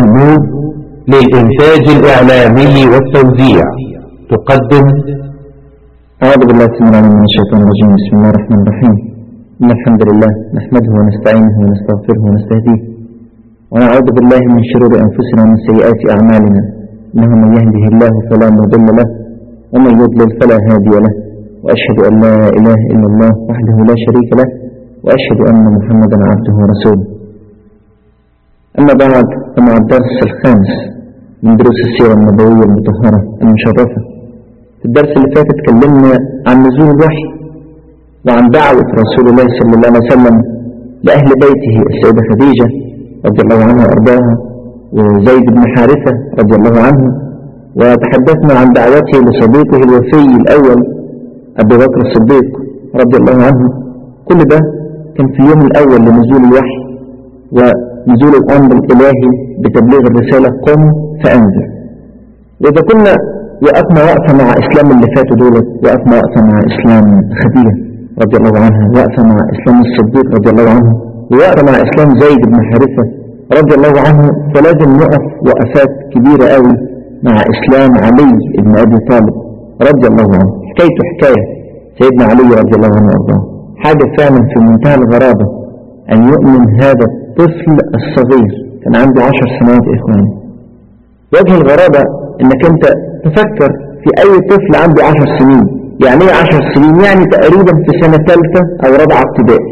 النور للإنتاج الإعلامي والتوزيع. تقدم. أعوذ بالله من الشيطان الرجيم. بسم الله الرحمن الرحيم. إن الحمد لله نحمده ونستعينه ونستغفره ونستهديه. ونعوذ بالله من شرور أنفسنا ومن سيئات أعمالنا. إنه من يهده الله فلا مضل له ومن يضلل فلا هادي له. وأشهد أن لا إله إلا الله وحده لا شريك له وأشهد أن محمدا عبده ورسوله. أما بعد فمع الدرس الخامس من دروس السيرة النبوية المطهرة المشرفة. في الدرس اللي فات اتكلمنا عن نزول الوحي وعن دعوة رسول الله صلى الله عليه وسلم لأهل بيته السيدة خديجة رضي الله عنها وأرضاها وزيد بن حارثة رضي الله عنه. وتحدثنا عن دعوته لصديقه الوفي الأول أبي بكر الصديق رضي الله عنه. كل ده كان في اليوم الأول لنزول الوحي. ونزول الأمر الإلهي بتبليغ الرسالة قم فأنذر. وإذا كنا وقفنا وقفة مع إسلام اللي فاتوا دولت وقفنا وقفة مع إسلام خديجة رضي الله عنها وقفة مع إسلام الصديق رضي الله عنه ووقفة مع إسلام زيد بن حارثة رضي الله عنه فلازم نقف وقفات كبيرة قوي مع إسلام علي بن أبي طالب رضي الله عنه. حكايته حكاية. سيدنا علي رضي الله عنه وأرضاه. حاجة فعلا في منتهى الغرابة أن يؤمن هذا الطفل الصغير. كان عنده عشر سنوات إخواني. وجه الغرابة أنك أنت تفكر في أي طفل عنده عشر سنين. يعني إيه عشر سنين؟ يعني تقريبا في سنة ثالثة أو رابعة ابتدائي.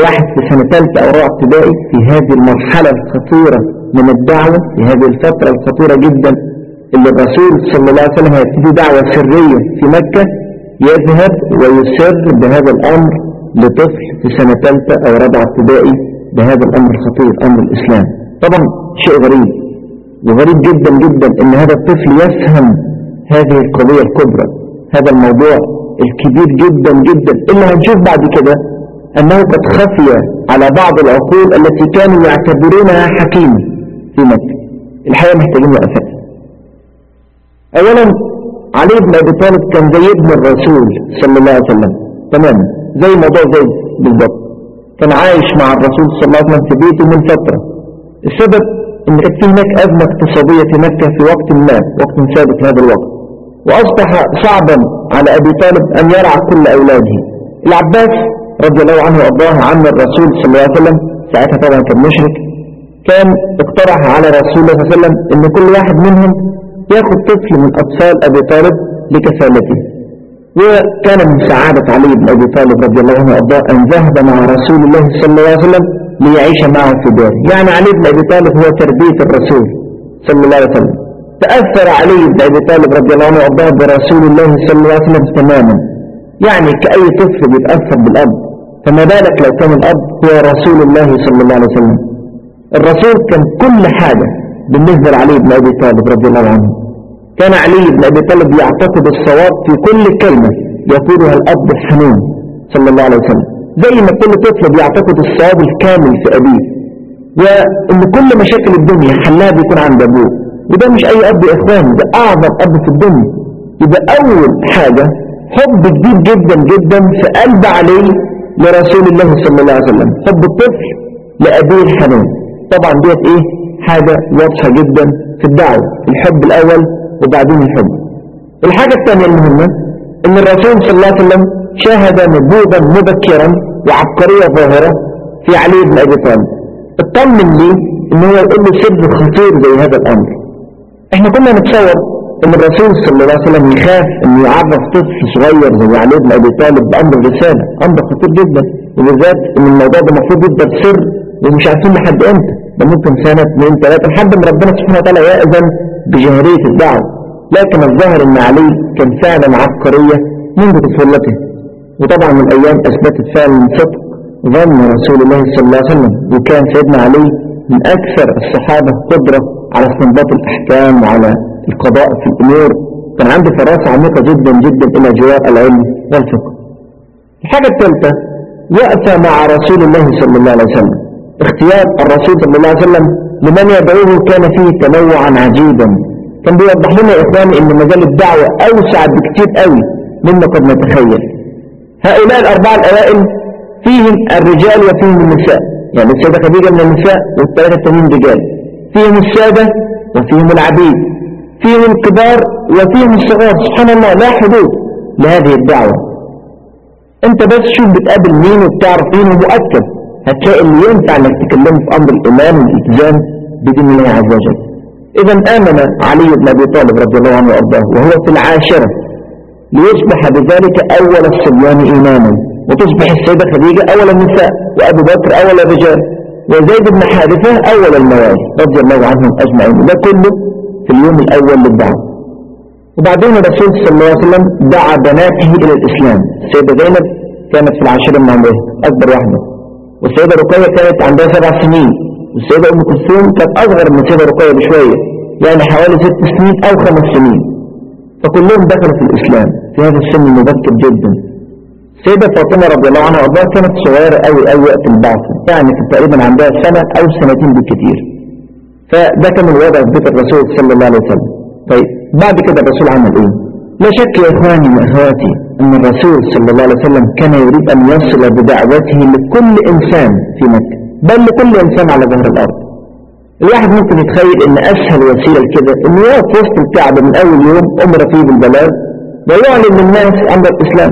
واحد في سنة ثالثة أو رابعة ابتدائي في هذه المرحلة الخطيرة من الدعوة في هذه الفترة الخطيرة جدا اللي الرسول صلى الله عليه وسلم هيبتدي دعوة سرية في مكة يذهب ويسر بهذا الأمر لطفل في سنة ثالثة أو رابعة ابتدائي بهذا الأمر الخطير أمر الإسلام. طبعا شيء غريب وغريب جدا جدا أن هذا الطفل يفهم هذه القضية الكبرى هذا الموضوع الكبير جدا جدا. اللي هنشوف بعد كده أنه قد خفي على بعض العقول التي كانوا يعتبرونها حكيمة في مكة. الحقيقة محتاجين وقفات أولا علي بن أبي طالب كان زي ابن الرسول صلى الله عليه وسلم. تماما زي موضوع زي بالضبط. كان عايش مع الرسول صلى الله عليه وسلم في بيته من فترة. السبب إن كانت في هناك أزمة اقتصادية في مكة في وقت ما وقت ثابت هذا الوقت. وأصبح صعبا على أبي طالب أن يرعى كل أولاده. العباس رضي الله عنه وأرضاه عم الرسول صلى الله عليه وسلم ساعتها طبعا كان مشرك كان اقترح على رسول الله صلى الله عليه وسلم أن كل واحد منهم يأخذ طفل من أطفال أبي طالب لكفالته. وكان من سعادة علي بن أبي طالب رضي الله عنه وأرضاه أن ذهب مع رسول الله صلى الله عليه وسلم ليعيش معه في داره يعني علي بن أبي طالب هو تربية الرسول صلى الله عليه وسلم. تأثر علي بن أبي طالب رضي الله عنه وأرضاه برسول الله صلى الله عليه وسلم تماما. يعني كأي طفل بيتأثر بالأب. فما بالك لو كان الأب هو رسول الله صلى الله عليه وسلم. الرسول كان كل حاجة بالنسبة لعلي بن أبي طالب رضي الله عنه. كان علي بن أبي طالب يعتقد الصواب في كل كلمة يقولها الأب الحنون صلى الله عليه وسلم. زي ما كل طفل بيعتقد الصواب الكامل في أبيه. وإن كل مشاكل الدنيا حلها بيكون عند أبوه. وده مش أي أب يا إخوان ده أعظم أب في الدنيا. يبقى أول حاجة حب كبير جدا جدا في قلب علي لرسول الله صلى الله عليه وسلم. حب الطفل لأبيه الحنون. طبعا ديت إيه؟ حاجة واضحة جدا في الدعوة. الحب الأول وبعدين الحب. الحاجة الثانية المهمة إن الرسول صلى الله عليه وسلم شاهد نبوغا مبكرا وعبقرية ظاهرة في علي بن أبي طالب. اطمن لي إن هو يقول له سر خطير زي هذا الأمر. إحنا كنا نتصور إن الرسول صلى الله عليه وسلم يخاف إنه يعرف طفل صغير زي علي بن أبي طالب بأمر الرسالة أمر خطير جدا. وبالذات إن الموضوع ده المفروض يفضل سر ومش عارفين لحد إمتى. ده ممكن سنة اثنين ثلاثة لحد ما ربنا سبحانه وتعالى يأذن بجهرية الدعوة لكن الظاهر إن علي كان فعلا عبقرية منذ طفولته. وطبعا من أيام أثبتت فعلا صدق ظن رسول الله صلى الله عليه وسلم. وكان سيدنا علي من أكثر الصحابة قدرة على استنباط الأحكام وعلى القضاء في الأمور. كان عنده فراسة عميقة جدا جدا إلى جوار العلم والفقه. الحاجة الثالثة وقف مع رسول الله صلى الله عليه وسلم. اختيار الرسول صلى الله عليه وسلم لمن يدعوه كان فيه تنوعا عجيبا. كان بيوضح لنا يا إخواني أن مجال الدعوة أوسع بكتير قوي مما قد نتخيل. هؤلاء الأربعة الأوائل فيهم الرجال وفيهم النساء. يعني السيدة خديجة من النساء والثلاثة التانيين رجال. فيهم السادة وفيهم العبيد. فيهم الكبار وفيهم الصغار. سبحان الله لا حدود لهذه الدعوة. أنت بس شوف بتقابل مين وبتعرف مين ومؤكد. هتلاقي اللي ينفع إنك تكلمه في أمر الإيمان والالتزام بدين الله عز وجل. اذا آمن علي بن أبي طالب رضي الله عنه وأرضاه وهو في العاشرة ليصبح بذلك أول الصبيان إيمانا. وتصبح السيدة خديجة أول النساء وأبو بكر أول الرجال وزيد بن حارثة أول الموالي رضي الله عنهم أجمعين. ده كله في اليوم الأول للدعوة. وبعدين الرسول صلى الله عليه وسلم دعا بناته إلى الإسلام. السيدة زينب كانت في العاشرة من عمرها أكبر واحدة. والسيدة رقية كانت عندها سبع سنين. والسيدة أم كلثوم كانت أصغر من السيدة رقية بشوية يعني حوالي ست سنين أو خمس سنين. فكلهم دخلوا في الإسلام في هذا السن المبكر جدا. السيدة فاطمة رضي الله عنها وارضاها كانت صغيرة قوي قوي وقت البعث يعني كانت تقريبا عندها سنة أو سنتين بالكثير. فده كان الوضع في بيت الرسول صلى الله عليه وسلم. طيب بعد كده الرسول عمل إيه؟ لا شك يا إخواني واخواتي أن الرسول صلى الله عليه وسلم كان يريد أن يصل بدعوته لكل إنسان في مكة. بل لكل انسان على ظهر الأرض. الواحد ممكن يتخيل إن أسهل وسيلة كده انه يقف وسط الكعبة من أول يوم أمر فيه بالبلاغ ويعلن للناس أمر الإسلام.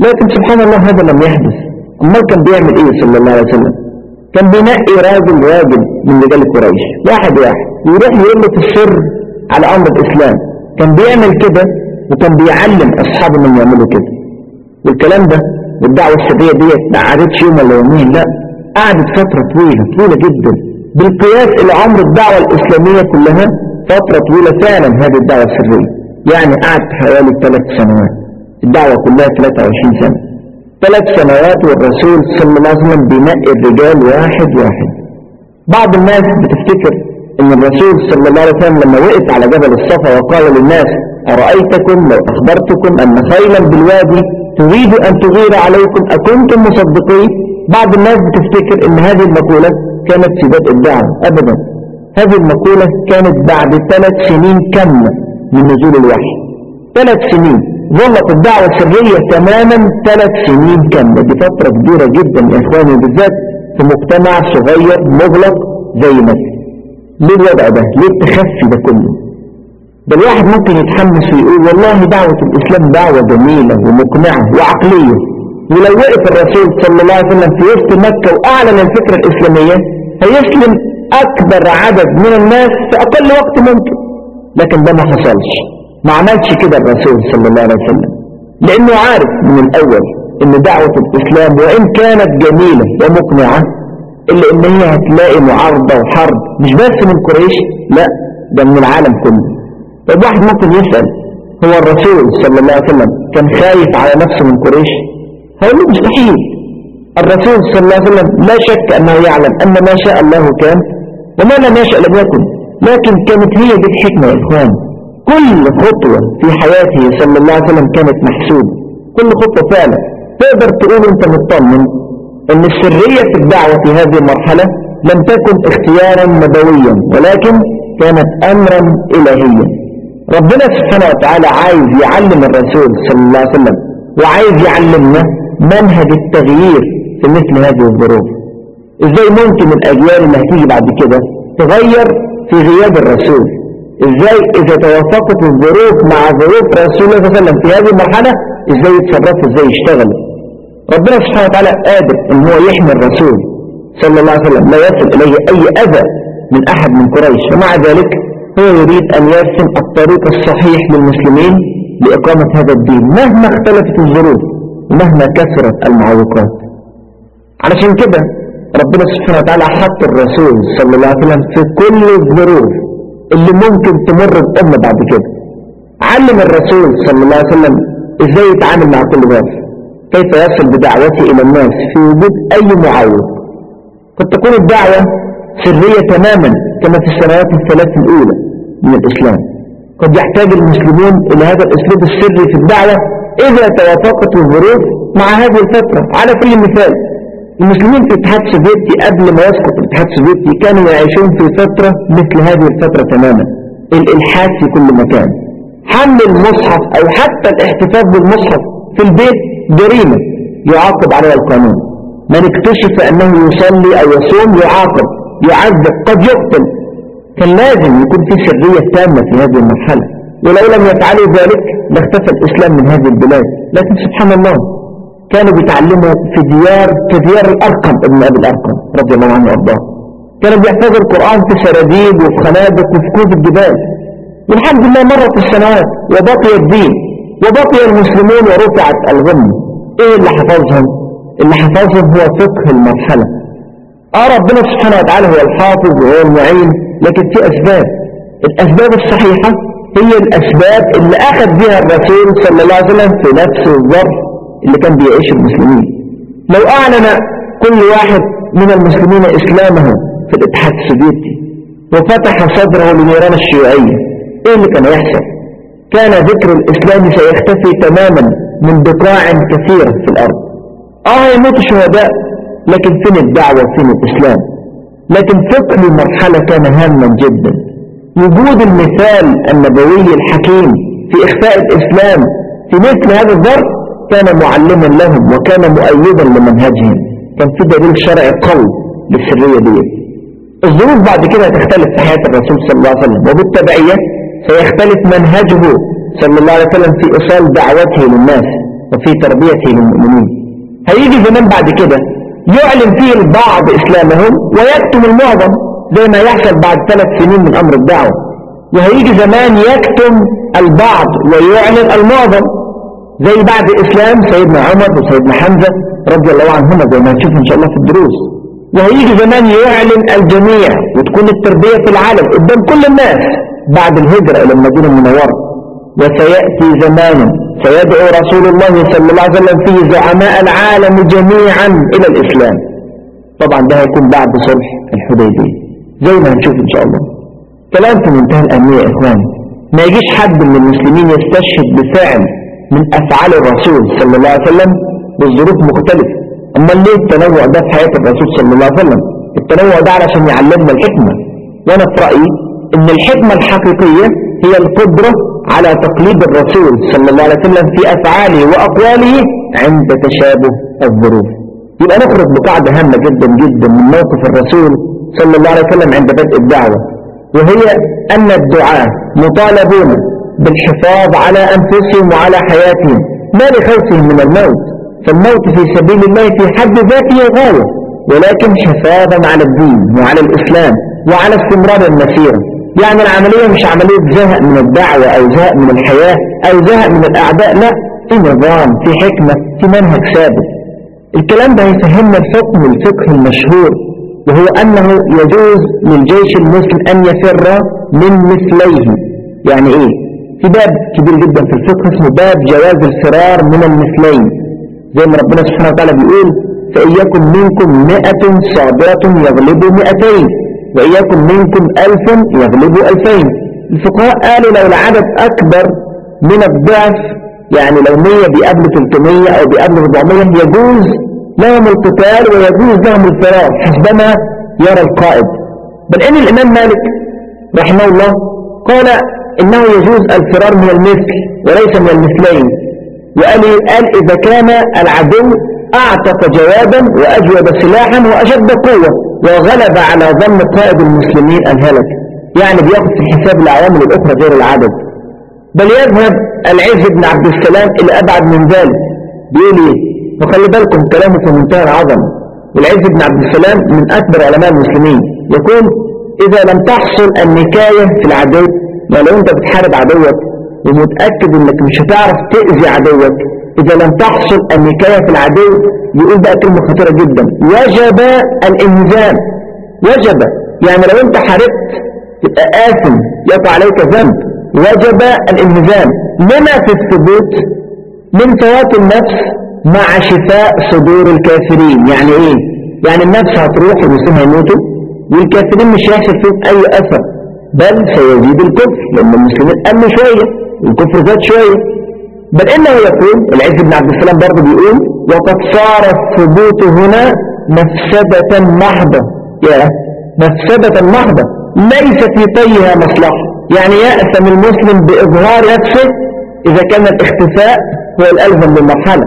لكن سبحان الله هذا لم يحدث. أمال كان بيعمل إيه صلى الله عليه وسلم؟ كان بينقي راجل راجل من رجال قريش. واحد واحد. ويروح يقول له في السر على أمر الإسلام. كان بيعمل كده وكان بيعلم أصحابه من يعملوا كده. والكلام ده والدعوة السرية ديت ما قعدتش يوم ولا يومين لا. قعدت فترة طويلة طويلة جدا. بالقياس إلى عمر الدعوة الإسلامية كلها فترة طويلة فعلا هذه الدعوة السرية. يعني قعدت حوالي ثلاث سنوات. الدعوة كلها 23 سنة. ثلاث سنوات والرسول صلى الله عليه وسلم بينقي الرجال واحد واحد. بعض الناس بتفتكر إن الرسول صلى الله عليه وسلم لما وقف على جبل الصفا وقال للناس أرأيتكم لو أخبرتكم أن خيلا بالوادي تريد أن تغير عليكم أكنتم مصدقين؟ بعض الناس بتفتكر إن هذه المقولة كانت في بدء الدعوة أبدا. هذه المقولة كانت بعد ثلاث سنين كاملة من نزول الوحي؟ ثلاث سنين. ظلت الدعوة السرية تماما ثلاث سنين كاملة دي فترة كبيرة جدا يا إخواني بالذات في مجتمع صغير مغلق زي مصر. ليه الوضع ده؟ ليه التخفي ده كله؟ ده الواحد ممكن يتحمس ويقول والله دعوة الإسلام دعوة جميلة ومقنعة وعقلية. ولو وقف الرسول صلى الله عليه وسلم في وسط مكة وأعلن الفكرة الإسلامية هيسلم أكبر عدد من الناس في أقل وقت ممكن. لكن ده ما حصلش. ما عملش كده الرسول صلى الله عليه وسلم. لأنه عارف من الأول أن دعوة الإسلام وإن كانت جميلة ومقنعة إلا أن هي هتلاقي معارضة وحرب مش بس من قريش لا ده من العالم كله. طب واحد ممكن يسأل هو الرسول صلى الله عليه وسلم كان خايف على نفسه من قريش؟ له مستحيل الرسول صلى الله عليه وسلم لا شك أنه يعلم أن ما شاء الله كان وما لم يشاء لم يكن لكن كانت هي دي الحكمة يا إخوان. كل خطوة في حياته صلى الله عليه وسلم كانت محسوبة. كل خطوة فعلا. تقدر تقول أنت مطمن إن السرية في الدعوة في هذه المرحلة لم تكن اختيارا نبويا ولكن كانت امرا الهيا. ربنا سبحانه وتعالى عايز يعلم الرسول صلى الله عليه وسلم وعايز يعلمنا منهج التغيير في مثل هذه الظروف. إزاي ممكن الأجيال اللي هتيجي بعد كده تغير في غياب الرسول؟ إزاي إذا توافقت الظروف مع ظروف رسول الله صلى الله عليه وسلم في هذه المرحلة إزاي يتصرفوا إزاي يشتغلوا ربنا سبحانه وتعالى قادر إن هو يحمي الرسول صلى الله عليه وسلم لا يصل إليه أي أذى من أحد من قريش. ومع ذلك هو يريد أن يرسم الطريق الصحيح للمسلمين لإقامة هذا الدين مهما اختلفت الظروف. ومهما كثرت المعوقات. علشان كده ربنا سبحانه وتعالى حط الرسول صلى الله عليه وسلم في كل الظروف اللي ممكن تمر الأمة بعد كده. علم الرسول صلى الله عليه وسلم إزاي يتعامل مع كل ظرف كيف يصل بدعوته إلى الناس في وجود أي معوق؟ قد تكون الدعوة سرية تماما كما في السنوات الثلاث الأولى من الإسلام. قد يحتاج المسلمون إلى هذا الأسلوب السري في الدعوة إذا توافقت الظروف مع هذه الفترة. على كل مثال المسلمين في الاتحاد السوفيتي قبل ما يسقط الاتحاد السوفيتي كانوا يعيشون في فترة مثل هذه الفترة تماما الإلحاد في كل مكان. حمل المصحف أو حتى الاحتفاظ بالمصحف في البيت جريمة يعاقب عليها القانون. من اكتشف أنه يصلي أو يصوم يعاقب يعذب قد يقتل. كان لازم يكون في سرية تامة في هذه المرحلة. ولو لم يفعلوا ذلك لاختفى الإسلام من هذه البلاد. لكن سبحان الله كانوا بيتعلموا في ديار كديار الأرقم ابن أبي الأرقم رضي الله عنه وأرضاه. كانوا بيحفظوا القرآن في سراديب وفي خنادق وفي كوز الجبال. والحمد لله مرت السنوات وبقي الدين وبقي المسلمون ورفعت الغمة إيه اللي حفظهم؟ اللي حفظهم هو فقه المرحلة. آه ربنا سبحانه وتعالى هو الحافظ وهو المعين لكن في أسباب. الأسباب الصحيحة هي الأسباب اللي أخذ بها الرسول صلى الله عليه وسلم في نفس الظرف اللي كان بيعيش المسلمين. لو أعلن كل واحد من المسلمين إسلامه في الاتحاد السوفيتي وفتح صدره لنيران الشيوعية إيه اللي كان يحصل؟ كان ذكر الإسلام سيختفي تماما من بقاع كثيرة في الأرض. آه يموت شهداء لكن فين الدعوة؟ فين الإسلام؟ لكن فقه المرحلة كان هاما جدا. وجود المثال النبوي الحكيم في إخفاء الإسلام في مثل هذا الظرف كان معلما لهم وكان مؤيدا لمنهجهم. كان في دليل شرعي قوي للسرية دي. الظروف بعد كده هتختلف في حياة الرسول صلى الله عليه وسلم وبالتبعية سيختلف منهجه صلى الله عليه وسلم في إيصال دعوته للناس وفي تربيته للمؤمنين. هيجي زمان بعد كده يعلن فيه البعض إسلامهم ويكتم المعظم. زي ما يحصل بعد ثلاث سنين من أمر الدعوة. وهيجي زمان يكتم البعض ويعلن المعظم. زي بعد الإسلام سيدنا عمر وسيدنا حمزة رضي الله عنهما زي ما نشوف إن شاء الله في الدروس. وهيجي زمان يعلن الجميع وتكون التربية في العالم قدام كل الناس بعد الهجرة إلى المدينة المنورة. وسيأتي زمان سيدعو رسول الله صلى الله عليه وسلم فيه زعماء العالم جميعا إلى الإسلام. طبعا ده هيكون بعد صلح الحديبية. زي ما هنشوف إن شاء الله. كلام في منتهى الأهمية يا إخواني ما يجيش حد من المسلمين يستشهد بفعل من أفعال الرسول صلى الله عليه وسلم والظروف مختلفة. أما ليه التنوع ده في حياة الرسول صلى الله عليه وسلم؟ التنوع ده علشان يعلمنا الحكمة. وأنا في رأيي إن الحكمة الحقيقية هي القدرة على تقليد الرسول صلى الله عليه وسلم في أفعاله وأقواله عند تشابه الظروف. يبقى نخرج بقاعدة هامة جدا جدا من موقف الرسول صلى الله عليه وسلم عند بدء الدعوة وهي أن الدعاة مطالبون بالحفاظ على أنفسهم وعلى حياتهم ما لخوفهم من الموت فالموت في سبيل الله في حد ذاته غاية ولكن حفاظا على الدين وعلى الإسلام وعلى استمرار المسيرة يعني العملية مش عملية زهق من الدعوة أو زهق من الحياة أو زهق من الأعداء لا في نظام في حكمة في منهج ثابت. الكلام ده يفهمنا الحكم الفقه المشهور. وهو أنه يجوز للجيش المسلم أن يفر من مثليه. يعني إيه؟ في باب كبير جدا في الفقه اسمه باب جواز الفرار من المثلين. زي ما ربنا سبحانه وتعالى بيقول فإن يكن منكم مئة صابرة يغلبوا مئتين وإن يكن منكم ألف يغلبوا ألفين. الفقهاء قالوا لو العدد أكبر من الضعف يعني لو 100 بيقابلوا 300 أو بيقابلوا 400 يجوز لهم القتال ويجوز لهم الفرار حسبما يرى القائد. بل إن الإمام مالك رحمه الله؟ قال إنه يجوز الفرار من المثل وليس من المثلين. وقال قال إذا كان العدو أعتق جوابا وأجود سلاحا وأشد قوة وغلب على ظن قائد المسلمين الهلك. يعني بياخذ في حساب العوامل الأخرى غير العدد. بل يذهب العز بن عبد السلام إلى أبعد من ذلك. بيقول إيه وخلي بالكم كلامه في منتهى العظمة والعز بن عبد السلام من أكبر علماء المسلمين. يقول إذا لم تحصل النكاية في العدو ما لو أنت بتحارب عدوك ومتأكد أنك مش هتعرف تأذي عدوك إذا لم تحصل النكاية في العدو يقول بقى كلمة خطيرة جدا. وجب الانهزام وجب. يعني لو أنت حاربت تبقى آثم يقع عليك ذنب. وجب الانهزام لما في الثبوت؟ من فوات النفس مع شفاء صدور الكافرين. يعني إيه؟ يعني النفس هتروح المسلمين هيموتوا والكافرين مش هيحصل فيهم أي أثر بل سيزيد الكفر لأن المسلمين قلوا شوية الكفر زاد شوية. بل إنه يقول العز بن عبد السلام برضه بيقول وقد صار الثبوت هنا مفسدة محضة. يا مفسدة محضة. ليس في طيها مصلحة. يعني يأثم المسلم بإظهار نفسه إذا كان الاختفاء هو الألزم للمرحلة.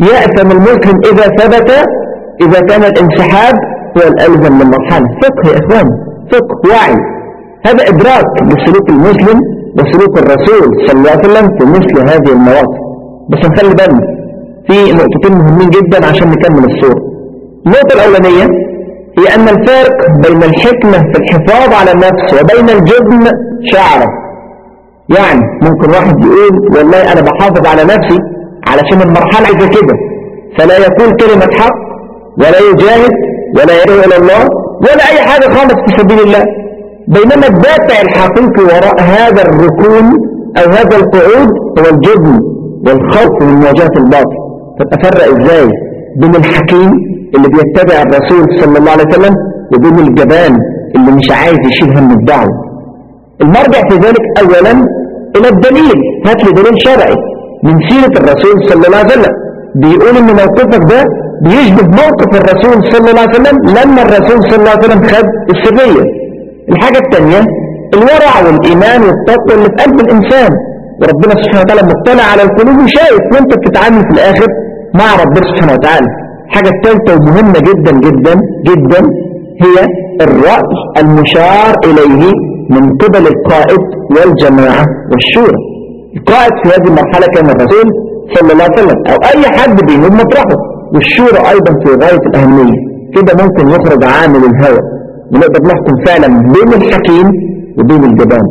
يأثم المسلم إذا ثبت إذا كان الانسحاب هو الألزم للمرحلة فقه يا إخوان فقه وعي. هذا إدراك لسلوك المسلم وسلوك الرسول صلى الله عليه وسلم في مثل هذه المواقف. بس نخلي بالنا في نقطتين مهمين جدا عشان نكمل الصورة النقطة الأولانية هي أن الفرق بين الحكمة في الحفاظ على النفس وبين الجبن شعرة. يعني ممكن واحد يقول والله أنا بحافظ على نفسي علشان المرحلة عايزة كده. فلا يقول كلمة حق ولا يجاهد ولا يدعو إلى الله ولا أي حاجة خالص في سبيل الله. بينما الدافع الحقيقي وراء هذا الركون أو هذا القعود هو الجبن والخوف من مواجهة الباطل. فتفرق إزاي بين الحكيم اللي بيتبع الرسول صلى الله عليه وسلم وبين الجبان اللي مش عايز يشيل هم الدعوة؟ المرجع في ذلك أولا إلى الدليل. هات لي دليل شرعي. من سيرة الرسول صلى الله عليه وسلم. بيقول إن موقفك ده بيشبه موقف الرسول صلى الله عليه وسلم لما الرسول صلى الله عليه وسلم خد السرية. الحاجة الثانية الورع والإيمان والتقوى اللي في قلب الإنسان. وربنا سبحانه وتعالى مطلع على القلوب وشايف وانت بتتعامل في الآخر مع ربنا سبحانه وتعالى. الحاجة الثالثة ومهمة جدا جدا جدا هي الرأي المشار إليه من قبل القائد والجماعة والشورى. القائد في هذه المرحلة كان الرسول صلى الله عليه وسلم. أو أي حد بيهم مطرحه. والشورى أيضا في غاية الأهمية. كده ممكن يخرج عامل الهوى. ونقدر نحكم فعلا بين الحكيم وبين الجبان.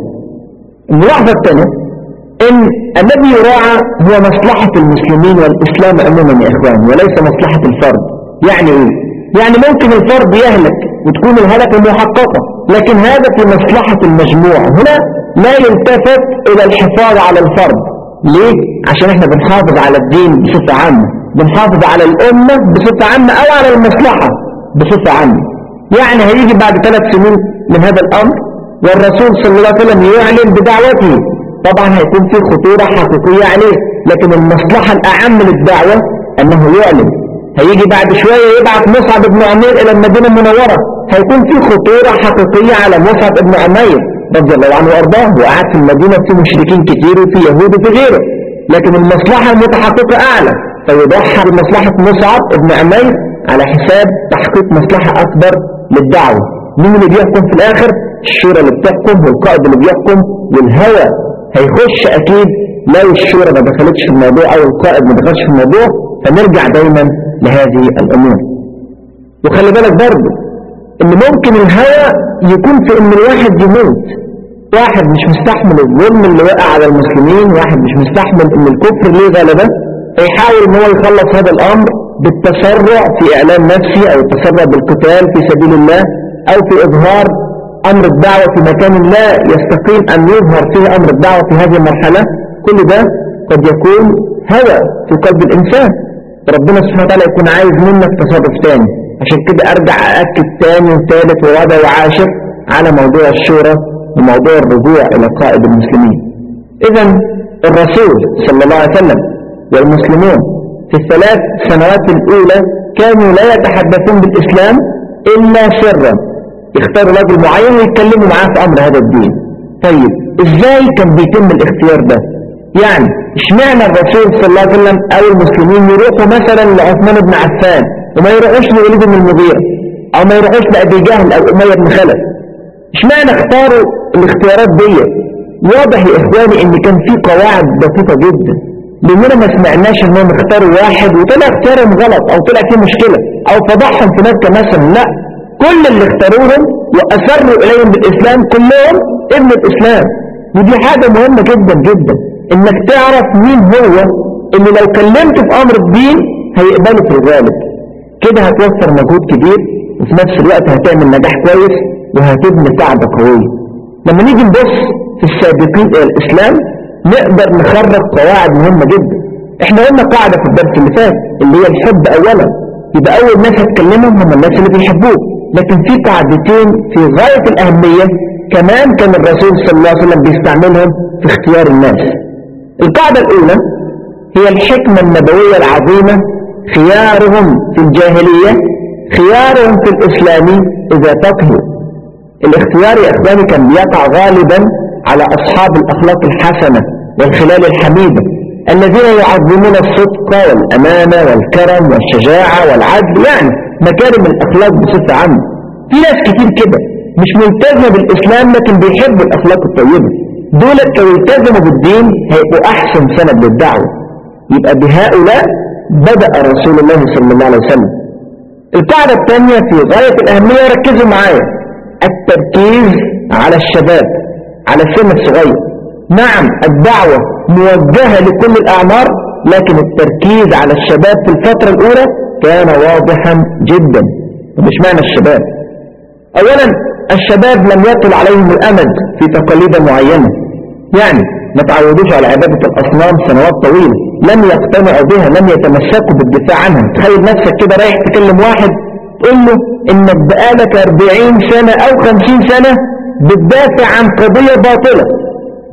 الملاحظة الثانية إن الذي يراعى هو مصلحة المسلمين والإسلام عموما يا إخوان وليس مصلحة الفرد. يعني إيه؟ يعني ممكن الفرد يهلك وتكون الهلكة محققة لكن هذا في مصلحة المجموع. هنا لا يلتفت إلى الحفاظ على الفرد. ليه؟ عشان إحنا بنحافظ على الدين بصفة عامة. بنحافظ على الأمة بصفة عامة أو على المصلحة بصفة عامة. يعني هيجي بعد ثلاث سنين من هذا الأمر والرسول صلى الله عليه وسلم يعلن بدعوته. طبعا هيكون في خطورة حقيقية عليه لكن المصلحة الأعم للدعوة أنه يعلن. هيجي بعد شوية يبعث مصعب بن عمير إلى المدينة المنورة. هيكون في خطورة حقيقية على مصعب بن عمير. رضي الله عنه وأرضاه وقعد في المدينة في مشركين كتير وفي يهود وفي غيره. لكن المصلحة المتحققة أعلى فيضحى بمصلحة مصعب بن عمير على حساب تحقيق مصلحة أكبر للدعوة. مين اللي بيحكم في الآخر؟ الشورى اللي بتحكم والقائد اللي بيحكم والهوى. هيخش أكيد لو الشورى ما دخلتش في الموضوع أو القائد ما دخلش في الموضوع فنرجع دايما لهذه الأمور. وخلي بالك برضه إن ممكن الهوى يكون في إن الواحد يموت. واحد مش مستحمل الظلم اللي وقع على المسلمين واحد مش مستحمل إن الكفر ليه غلبة. فيحاول إن هو يخلص هذا الأمر بالتسرع في إعلان نفسه أو التسرع بالقتال في سبيل الله أو في إظهار أمر الدعوة في مكان لا يستقيم أن يظهر فيه أمر الدعوة في هذه المرحلة. كل ده قد يكون هوى في قلب الإنسان. ربنا سبحانه وتعالى يكون عايز منك تصرف تاني. عشان كده أرجع أأكد تاني وثالث ورابع وعاشر على موضوع الشورى وموضوع الرجوع إلى قائد المسلمين. إذا الرسول صلى الله عليه وسلم والمسلمون في الثلاث سنوات الأولى كانوا لا يتحدثون بالإسلام إلا سرا. يختاروا رجل معين ويتكلموا معاه في أمر هذا الدين. طيب إزاي كان بيتم الاختيار ده؟ يعني إشمعنى الرسول صلى الله عليه وسلم أو المسلمين يروحوا مثلا لعثمان بن عفان وما يروحوش لوليد بن المغيرة أو ما يروحوش لأبي جهل أو أمية بن خلف اشمعنى اختاروا الاختيارات دي؟ واضح يا إخواني إن كان في قواعد بسيطة جدا. لأننا ما سمعناش إنهم اختاروا واحد وطلع اختيارهم غلط أو طلع فيه مشكلة أو فضحهم في مكة مثلا لا كل اللي اختاروهم وأسروا إليهم بالإسلام كلهم ابن الإسلام. ودي حاجة مهمة جدا جدا. إنك تعرف مين هو اللي لو كلمته في أمر الدين هيقبله في الغالب. كده هتوفر مجهود كبير وفي نفس الوقت هتعمل نجاح كويس وهتبني قاعدة قوية لما نيجي نبص في السابقين إلى الإسلام نقدر نخرج قواعد مهمة جدا. إحنا قلنا قاعدة في الدرس اللي فات اللي هي الحب أولا. يبقى أول ناس هتكلمهم هم الناس اللي بيحبوه. لكن في قاعدتين في غاية الأهمية كمان كان الرسول صلى الله عليه وسلم بيستعملهم في اختيار الناس. القاعدة الأولى هي الحكمة النبوية العظيمة خيارهم في الجاهلية خيارهم في الإسلام إذا فقهوا الاختيار يا إخواني كان بيقع غالبا على أصحاب الأخلاق الحسنة والخلال الحميدة الذين يعظمون الصدق والأمانة والكرم والشجاعة والعدل يعني مكارم الأخلاق بصفة عامة. في ناس كتير كده مش ملتزم بالإسلام لكن بيحب الأخلاق الطيبة. دولت لو التزموا بالدين هيبقوا أحسن سند للدعوة. يبقى بهؤلاء بدأ رسول الله صلى الله عليه وسلم. القاعدة الثانية في غاية الأهمية ركزوا معايا. التركيز على الشباب على السن الصغير. نعم الدعوة موجهة لكل الأعمار لكن التركيز على الشباب في الفترة الأولى كان واضحا جدا. مش معنى الشباب. أولا الشباب لم يطل عليهم الأمد في تقاليد معينة. يعني ما تعودوش على عبادة الأصنام سنوات طويلة. لم يقتنعوا بها لم يتمسكوا بالدفاع عنها. تخيل نفسك كده رايح تكلم واحد تقول له إنك بقالك 40 سنة أو 50 سنة بتدافع عن قضية باطلة.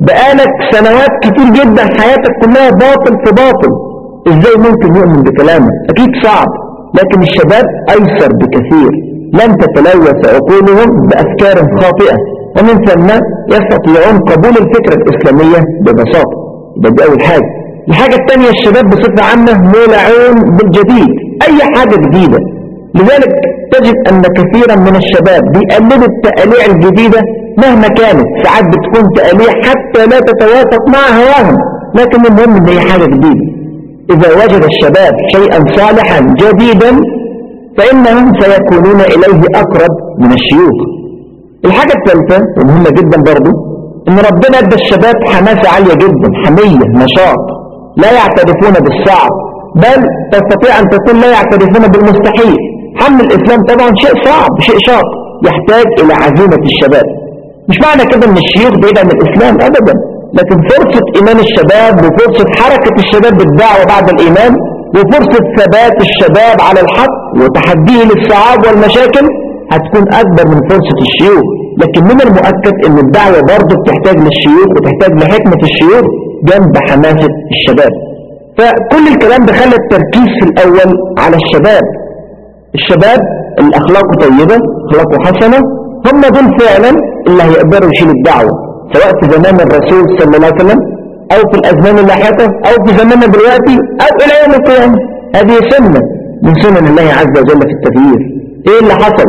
بقالك سنوات كتير جدا حياتك كلها باطل في باطل. إزاي ممكن يؤمن بكلامك أكيد صعب لكن الشباب أيسر بكثير. لن تتلوث عقولهم بأفكار خاطئة. ومن ثم يستطيعون قبول الفكرة الإسلامية ببساطة. ده دي أول حاجة. الحاجة الثانية الشباب بصفة عامة مولعون بالجديد أي حاجة جديدة. لذلك تجد أن كثيرا من الشباب بيقلدوا التقاليع الجديدة مهما كانت ساعات بتكون تقاليع حتى لا تتوافق مع هواهم لكن المهم إن هي حاجة جديدة. إذا وجد الشباب شيئا صالحا جديدا فإنهم سيكونون إليه أقرب من الشيوخ. الحاجة الثالثة ومهمة جدا برضو إن ربنا أدى الشباب حماسة عالية جدا حمية نشاط. لا يعترفون بالصعب بل تستطيع أن تكون لا يعترفون بالمستحيل. حمل الإسلام طبعا شيء صعب شيء شاق يحتاج إلى عزيمة الشباب. مش معنى كده إن الشيوخ بعيد عن الإسلام ابدا. لكن فرصة إيمان الشباب وفرصة حركة الشباب بالدعوة بعد الإيمان وفرصة ثبات الشباب على الحق وتحديه للصعاب والمشاكل هتكون أكبر من فرصة الشيوخ. لكن من المؤكد إن الدعوة برضه بتحتاج للشيوخ وتحتاج لحكمة الشيوخ جنب حماسة الشباب. فكل الكلام ده خلى التركيز في الأول على الشباب. الشباب الاخلاق طيبة أخلاقه حسنة هم دول فعلا اللي هيقدروا يشيلوا الدعوة. سواء في زمان الرسول صلى الله عليه وسلم أو في الأزمان اللاحقة أو في زماننا دلوقتي أو إلى يوم القيامة. هذه سنة من سنن الله عز وجل في التغيير. إيه اللي حصل؟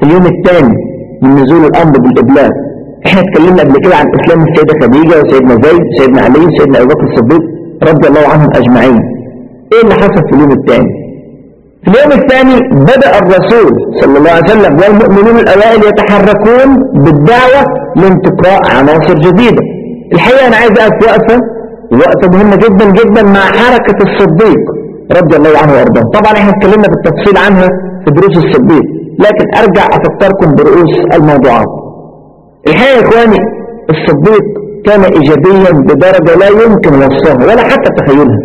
في اليوم الثاني من نزول الامر بالابلاغ إحنا اتكلمنا قبل كده عن إسلام السيدة خديجة وسيدنا زيد وسيدنا علي وسيدنا أبو بكر الصديق رضي الله عنهم أجمعين. إيه اللي حصل في اليوم الثاني؟ في اليوم الثاني بدأ الرسول صلى الله عليه وسلم والمؤمنون الأوائل يتحركون بالدعوة لانتقاء عناصر جديدة. الحقيقة أنا عايز أقف وقفة وقفة مهمة جدا جدا مع حركة الصديق. رضي الله عنه وارضاه. طبعا إحنا اتكلمنا بالتفصيل عنها في دروس الصديق لكن أرجع أفكركم برؤوس الموضوعات. الحقيقة يا إخواني الصديق كان ايجابيا بدرجة لا يمكن وصفها ولا حتى تخيلها.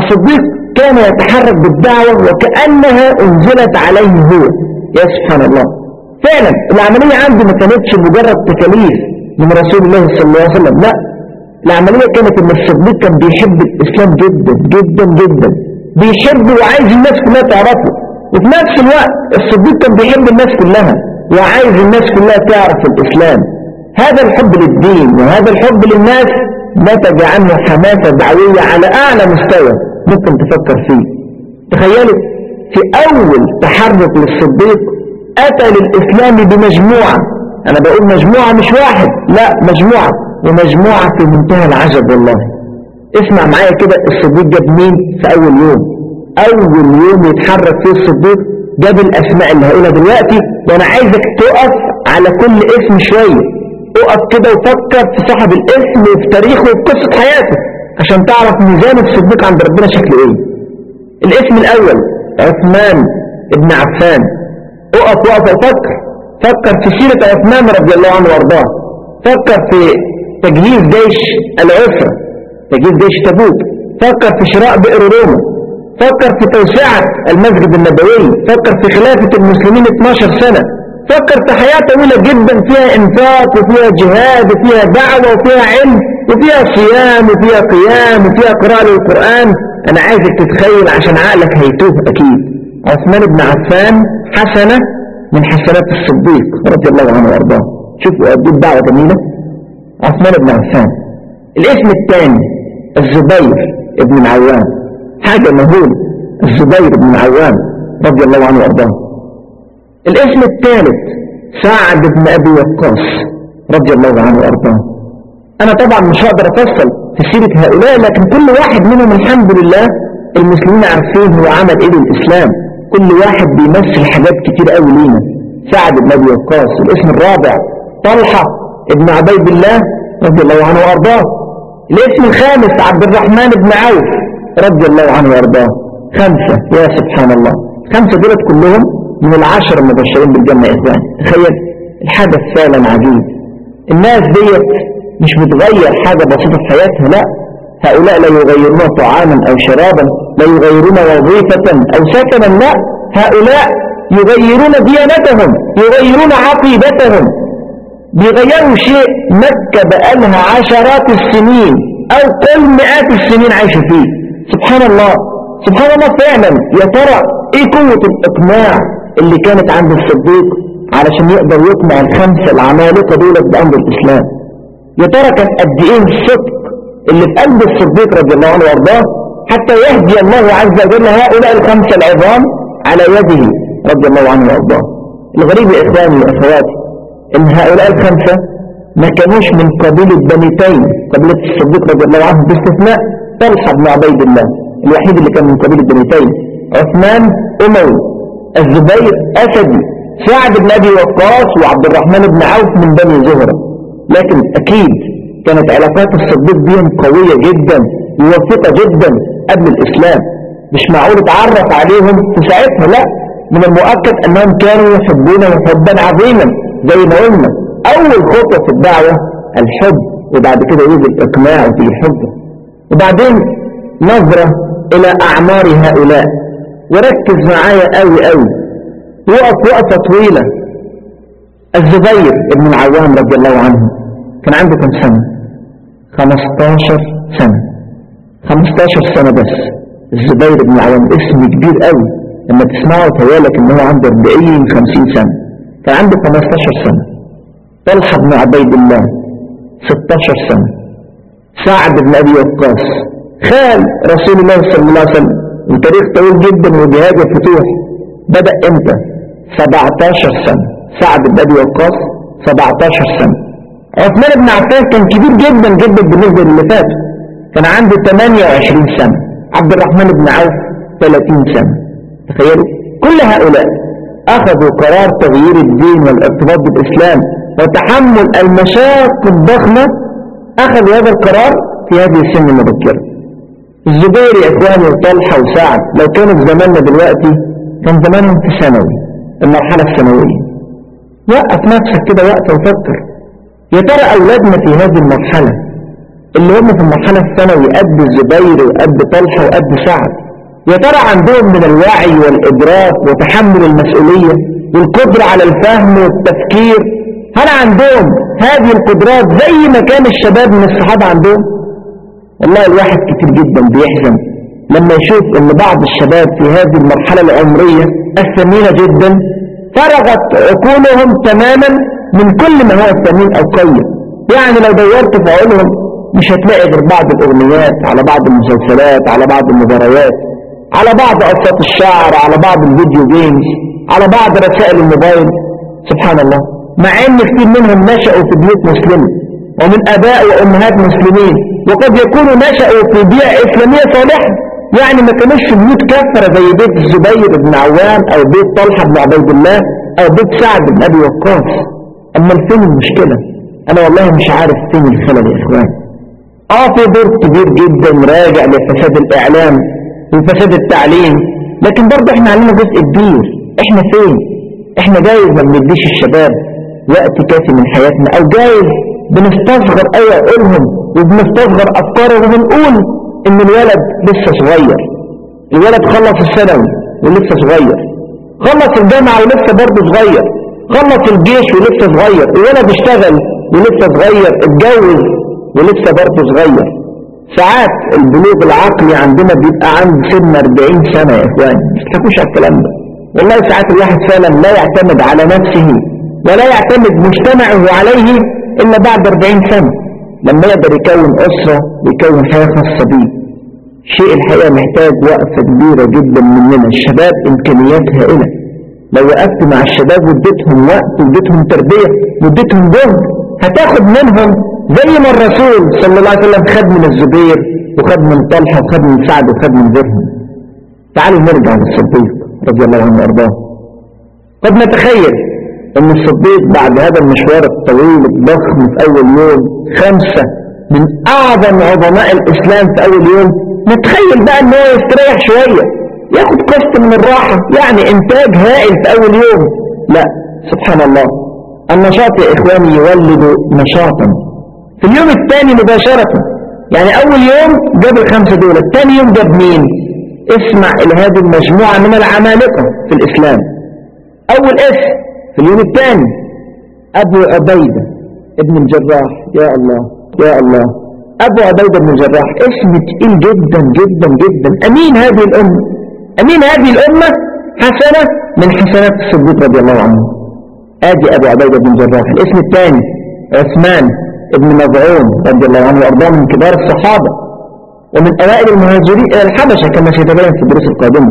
الصديق كان يتحرك بالدعوة وكأنها أنزلت عليه هو. يا سبحان الله. فعلا العملية عنده ما كانتش مجرد تكاليف من رسول الله صلى الله عليه وسلم لا. العملية كانت إن الصديق كان بيحب الإسلام جدا جدا جدا. بيحب وعايز الناس كلها تعرفه. وفي نفس الوقت الصديق كان بيحب الناس كلها وعايز الناس كلها تعرف الإسلام. هذا الحب للدين وهذا الحب للناس نتج عنه حماسة دعوية على أعلى مستوى ممكن تفكر فيه. تخيلوا في أول تحرك للصديق أتى للإسلام بمجموعة. أنا بقول مجموعة مش واحد لا مجموعة ومجموعة في منتهى العجب والله. اسمع معايا كده الصديق جاب مين في أول يوم؟ أول يوم يتحرك فيه الصديق جاب الأسماء اللي هقولها دلوقتي وأنا عايزك تقف على كل اسم شوية. اقف كده وفكر في صاحب الاسم وفي تاريخه وفي قصة حياته عشان تعرف ميزان الصديق عند ربنا شكله إيه. الاسم الأول عثمان ابن عفان. اقف وقف وفكر فكر في سيرة عثمان رضي الله عنه وأرضاه. فكر في تجهيز جيش العسرة تجهيز جيش تبوك. فكر في شراء بئر روما. فكر في توسعة المسجد النبوي. فكر في خلافة المسلمين 12 سنة. فكر في حياة طويلة جدا فيها إنفاق وفيها جهاد وفيها دعوة وفيها علم وفيها صيام وفيها قيام وفيها قراءة للقرآن. أنا عايزك تتخيل عشان عقلك هيتوه أكيد. عثمان بن عفان حسنة من حسنات الصديق رضي الله عنه وأرضاه. شوفوا قد الدعوة جميلة. عثمان بن عفان. الاسم الثاني. الزبير بن العوام. حاجة مهولة الزبير بن العوام رضي الله عنه وأرضاه. الاسم الثالث سعد بن أبي وقاص رضي الله عنه وأرضاه. أنا طبعا مش هقدر أفصل في سيرة هؤلاء لكن كل واحد منهم الحمد لله المسلمين عارفين هو عمل إيه للإسلام كل واحد بيمثل حاجات كتير قوي لينا. سعد بن أبي وقاص. الاسم الرابع طلحة ابن عبيد الله رضي الله عنه وأرضاه. الاسم الخامس؟ عبد الرحمن بن عوف رضي الله عنه وأرضاه. خمسة. يا سبحان الله. خمسة دولت كلهم من العشر المبشرين بالجنة يا إخوان. تخيل. الحدث فعلا عجيب. الناس ديت مش بتغير حاجة بسيطة في حياتها لا. هؤلاء لا يغيرون طعاما أو شرابا لا يغيرون وظيفة أو سكنا لا. هؤلاء يغيرون ديانتهم يغيرون عقيدتهم. بيغيروا شيء مكة بقالها عشرات السنين أو قل مئات السنين عايشة فيه. سبحان الله. سبحان الله فعلا. يا ترى إيه قوة الإقناع اللي كانت عند الصديق علشان يقدر يقنع الخمسة العمالقة دولت بأمر الإسلام؟ يا ترى كان قد إيه الصدق اللي في قلب الصديق رضي الله عنه وأرضاه حتى يهدي الله عز وجل هؤلاء الخمسة العظام على يده رضي الله عنه وأرضاه؟ الغريب يا إخواني وأخواتي إن هؤلاء الخمسة ما كانوش من قبيلة بني تيم قبيلة الصديق رضي الله عنه باستثناء طلحة بن عبيد الله الوحيد اللي كان من قبيلة بني تيم عثمان أموي الزبير أسدي سعد بن أبي وقاص وعبد الرحمن بن عوف من بني زهرة. لكن أكيد كانت علاقات الصديق بهم قوية جدا ووثيقة جدا قبل الإسلام. مش معقول اتعرف عليهم في ساعتها لا من المؤكد أنهم كانوا يحبونه حبا عظيما. زي ما قلنا أول خطوة في الدعوة الحب وبعد كده يجي الإقناع في الحب وبعدين نظرة إلى أعمار هؤلاء. وركز معايا قوي قوي وقف وقفة طويلة. الزبير ابن العوام رضي الله عنه كان عنده كم سنة؟ 15 سنة. 15 سنة بس. الزبير بن العوام اسم كبير قوي لما تسمعه تهيالك إن هو عنده 40 50 سنة. كان عنده 15 سنة. طلحة بن عبيد الله 16 سنة. سعد بن أبي وقاص. خال رسول الله صلى الله عليه وسلم وتاريخ طويل جدا وجهاد الفتوح بدأ إمتى؟ 17 سنة. سعد بن أبي وقاص 17 سنة. عثمان بن عفان كان كبير جدا جدا بالنسبة للي فات. كان عنده 28 سنة. عبد الرحمن بن عوف 30 سنة. تخيلوا كل هؤلاء أخذوا قرار تغيير الدين والارتباط بالإسلام وتحمل المشاق الضخمة أخذوا هذا القرار في هذه السن المبكرة. الزبير يا إخواني وطلحة وسعد لو كانوا في زماننا دلوقتي كان زمانهم في ثانوي المرحلة الثانوية. وقف نفسك كده وقت وفكر. يا ترى أولادنا في هذه المرحلة اللي هم في المرحلة الثانوي قد الزبير وقد طلحة وقد سعد يا ترى عندهم من الوعي والإدراك وتحمل المسؤولية والقدرة على الفهم والتفكير. هل عندهم هذه القدرات زي ما كان الشباب من الصحابة عندهم؟ والله الواحد كتير جدا بيحزن لما يشوف إن بعض الشباب في هذه المرحلة العمرية الثمينة جدا فرغت عقولهم تماما من كل ما هو ثمين أو قيم. يعني لو دورت في عقولهم مش هتلاقي غير بعض الأغنيات على بعض المسلسلات على بعض المباريات. على بعض قصات الشعر على بعض الفيديو جيمز على بعض رسائل الموبايل. سبحان الله مع إن كثير منهم نشأوا في بيوت مسلمة ومن آباء وأمهات مسلمين وقد يكونوا نشأوا في بيئة إسلامية صالحة. يعني ما كانوش في بيوت كفرة زي بيت الزبير بن عوام أو بيت طلحة بن عبيد الله أو بيت سعد بن أبي وقاص. اما فين المشكلة؟ أنا والله مش عارف فين الخلل يا إخوان. آه في دور كبير جدا راجع لفساد الإعلام. وفساد التعليم. لكن برضه إحنا علينا جزء كبير. إحنا فين؟ إحنا جايز ما بنديش الشباب وقت كافي من حياتنا أو جايز بنستصغر اي عقولهم وبنستصغر أفكارهم وبنقول إن الولد لسه صغير. الولد خلص الثانوي ولسه صغير. خلص الجامعة ولسه برضه صغير. خلص الجيش ولسه صغير. الولد اشتغل ولسه صغير. اتجوز ولسه برضه صغير. ساعات البلوغ العقلي عندنا بيبقى عند سن 40 سنة يا اخواني مش تحكوش على الكلام ده. والله ساعات الواحد فعلا لا يعتمد على نفسه ولا يعتمد مجتمعه عليه إلا بعد 40 سنة. لما يقدر يكون أسرة ويكون حياة خاصة بيه. شيء الحقيقة محتاج وقفة كبيرة جدا مننا. الشباب إمكانيات هائلة لو وقفت مع الشباب واديتهم وقت واديتهم تربية واديتهم جهد هتاخد منهم زي ما الرسول صلى الله عليه وسلم خد من الزبير وخد من طلحة وخد من سعد وخد من غيرهم تعالوا نرجع للصديق رضي الله عنه وأرضاه. قد نتخيل إن الصديق بعد هذا المشوار الطويل الضخم في أول يوم خمسة من أعظم عظماء الإسلام في أول يوم. نتخيل بقى إن هو يستريح شوية ياخد قسط من الراحة يعني إنتاج هائل في أول يوم. لا سبحان الله. النشاط يا إخواني يولد نشاطا. في اليوم الثاني مباشرة يعني أول يوم جاب الخمسة دول الثاني يوم جاب مين؟ اسمع إلى هذه المجموعة من العمالقة في الإسلام. أول اسم في اليوم الثاني أبو عبيدة ابن الجراح يا الله يا الله. أبو عبيدة بن الجراح اسم تقيل جدا جدا جدا. أمين هذه الأمة أمين هذه الأمة حسنة من حسنات الصديق رضي الله عنه. آدي أبو عبيدة بن الجراح الاسم الثاني عثمان. ابن مظعون رضي الله عنه وأرضاه من كبار الصحابة ومن أوائل المهاجرين إلى الحبشة كما سيتبين في الدروس القادمة.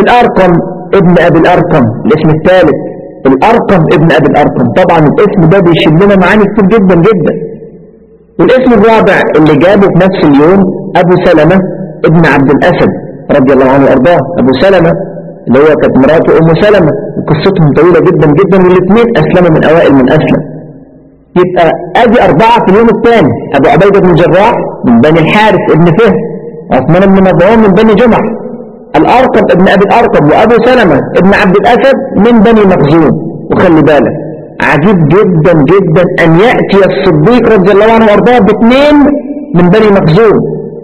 الأرقم ابن أبي الأرقم الاسم الثالث. الأرقم ابن أبي الأرقم. طبعا الاسم ده بيشيل لنا معاني كتير جدا جدا. والاسم الرابع اللي جابه في نفس اليوم أبو سلمة ابن عبد الأسد رضي الله عنه وأرضاه. أبو سلمة اللي هو كانت مراته أم سلمة. وقصتهم طويلة جدا جدا والاثنين أسلموا من أوائل من أسلم. يبقى آدي أربعة في اليوم الثاني. أبو عبيدة بن جراح من بني الحارث ابن فهد عثمان بن مظعون من بني جمح الأرقم ابن أبي الأرقم وأبو سلمة ابن عبد الأسد من بني مخزوم. وخلي بالك عجيب جدا جدا أن يأتي الصديق رضي الله عنه وأرضاه باثنين من بني مخزوم.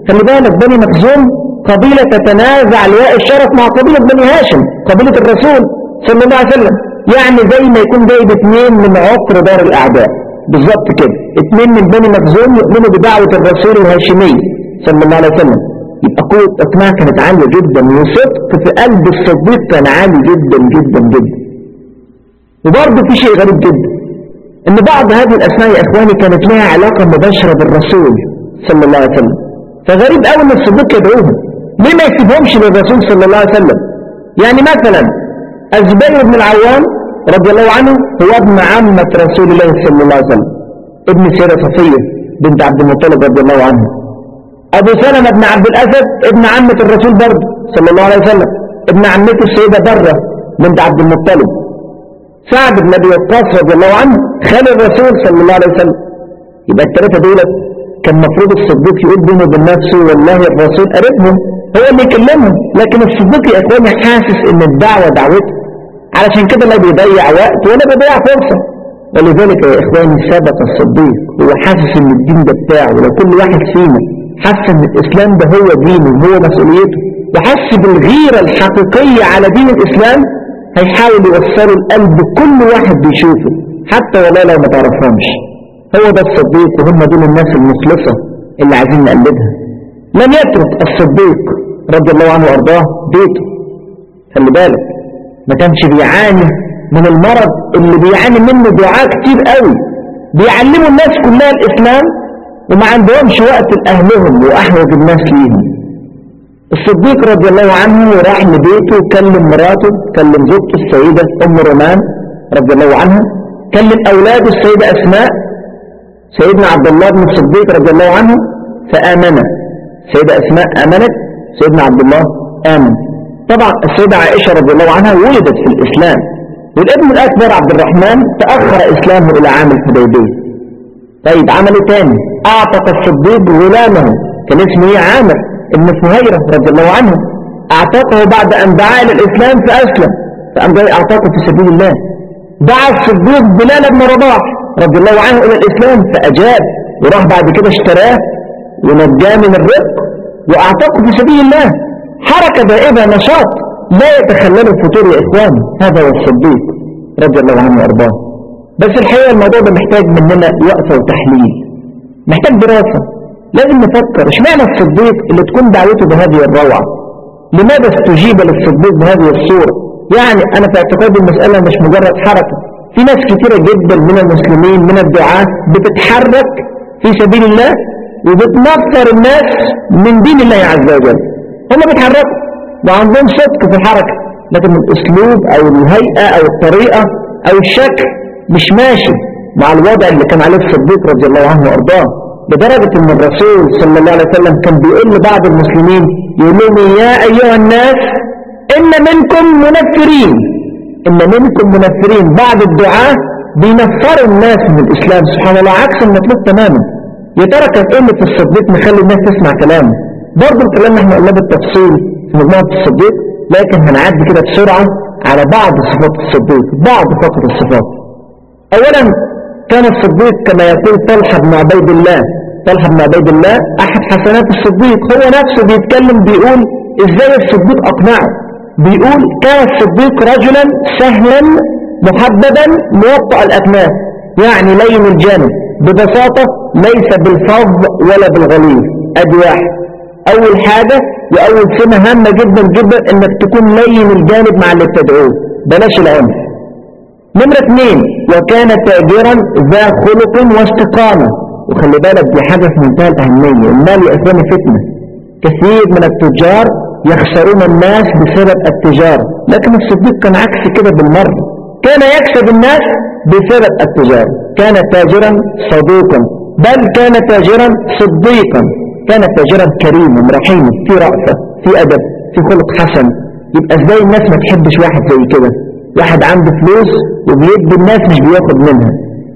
خلي بالك بني مخزوم قبيلة تتنازع لواء الشرف مع قبيلة بني هاشم قبيلة الرسول صلى الله عليه وسلم. يعني زي ما يكون جايب اثنين من عطر دار الأعداء. بالظبط كده. اثنين من بني مخزوم يؤمنوا بدعوة الرسول الهاشمي صلى الله عليه وسلم. يبقى قوة إقناع كانت عالية جدا وصدق في قلب الصديق كان عالي جدا جدا جدا. وبرضه في شيء غريب جدا إن بعض هذه الأسماء يا إخواني كانت لها علاقة مباشرة بالرسول صلى الله عليه وسلم. فغريب قوي إن الصديق يدعوهم. ليه ما يسيبهمش للرسول صلى الله عليه وسلم؟ يعني مثلا الزبير بن العوام رضي الله عنه هو ابن عمة رسول الله صلى الله عليه وسلم. ابن سيرة صفية بنت عبد المطلب رضي الله عنه. أبو سلمة بن عبد الأسد ابن عمة الرسول برضه صلى الله عليه وسلم. ابن عمته السيدة برة بنت عبد المطلب. سعد بن أبي وقاص رضي الله عنه خال الرسول صلى الله عليه وسلم. يبقى الثلاثة دول كان المفروض الصديق يقول بينه وبين نفسه والله الرسول قريبهم. هو اللي يكلمهم لكن الصديق يا إخواني حاسس إن الدعوة دعوته علشان كده لا بيضيع وقت ولا بيضيع فرصة. ولذلك يا إخواني سبق الصديق هو حاسس إن الدين ده بتاعه ولو كل واحد فينا حس إن الإسلام ده هو دينه وهو مسؤوليته وحس بالغيرة الحقيقية على دين الإسلام هيحاول يوصله لقلب كل واحد بيشوفه حتى والله لو ما تعرفهمش. هو ده الصديق وهم دول الناس المخلصة اللي عايزين نقلدها. لم يترك الصديق رضي الله عنه وأرضاه بيته. خلي بالك. ما كانش بيعاني من المرض اللي بيعاني منه دعاء كتير قوي. بيعلموا الناس كلها الإسلام وما عندهمش وقت لأهلهم وأحوج الناس ليهم. الصديق رضي الله عنه راح لبيته وكلم مراته كلم زوجته السيدة أم رومان رضي الله عنها كلم أولاده السيدة أسماء سيدنا عبد الله بن الصديق رضي الله عنه فآمن. سيدة أسماء آمنت سيدنا عبد الله آمن. طبعا السيدة عائشة رضي الله عنها ولدت في الإسلام. والابن الأكبر عبد الرحمن تأخر إسلامه إلى عام الحديبية. طيب عمله تاني. أعتق الصديق غلامه كان اسمه إيه؟ عامر ابن فهيرة رضي الله عنه. أعتقه بعد أن دعا إلى الإسلام فأسلم. جاي أعتقه في سبيل الله. دعا الصديق بلال بن رباح رضي الله عنه إلى الإسلام فأجاب. وراح بعد كده اشتراه ونجاه من الرق وأعتقه في سبيل الله. حركة دائبة نشاط لا يتخلل الفتور يا إخواني هذا هو الصديق رضي الله عنه وأرضاه. بس الحقيقة الموضوع ده محتاج مننا وقفة وتحليل. محتاج دراسة. لازم نفكر. اشمعنى الصديق اللي تكون دعوته بهذه الروعة؟ لماذا استجيب للصديق بهذه الصورة؟ يعني أنا في اعتقادي المسألة مش مجرد حركة. في ناس كثيرة جدا من المسلمين من الدعاة بتتحرك في سبيل الله وبتنفر الناس من دين الله عز وجل. هم بيتحركوا. وعندهم صدق في الحركة. لكن الأسلوب أو الهيئة أو الطريقة أو الشكل مش ماشي مع الوضع اللي كان عليه الصديق رضي الله عنه وأرضاه. لدرجة إن الرسول صلى الله عليه وسلم كان بيقول لبعض المسلمين يقول لهم يا أيها الناس إن منكم منفرين. إن منكم منفرين. بعض الدعاة بينفروا الناس من الإسلام. سبحان الله عكس المطلوب تماما. يا ترى كان اللي في الصديق مخلي الناس تسمع كلامه. برضه الكلام إحنا قلناه بالتفصيل في مجموعة الصديق لكن هنعدي كده بسرعة على بعض صفات الصديق بعض فقط الصفات. اولا كان الصديق كما يقول طلحة بن عبيد الله. طلحة بن عبيد الله أحد حسنات الصديق. هو نفسه بيتكلم بيقول إزاي الصديق أقنعه؟ بيقول كان الصديق رجلا سهلا محببا موطأ الأكناف يعني لين الجانب. ببساطة ليس بالفظ ولا بالغليظ أدي واحد. أول حاجة وأول سمة هامة جدا جدا إنك تكون لين الجانب مع اللي بتدعوه. بلاش العنف. نمرة اثنين وكان تاجرا ذا خلق واستقامة. وخلي بالك دي حاجة في منتهى الأهمية. المال إخواني فتنة. كثير من التجار يخسرون الناس بسبب التجارة. لكن الصديق كان عكس كده بالمرة. كان يكسب الناس بسبب التجارة. كان تاجرا صدوقا بل كان تاجرا صديقا. كان تاجرا كريما رحيما في رأفة في أدب في خلق حسن. يبقى إزاي الناس ما تحبش واحد زي كده؟ واحد عنده فلوس وبيدي الناس مش بياخد منها.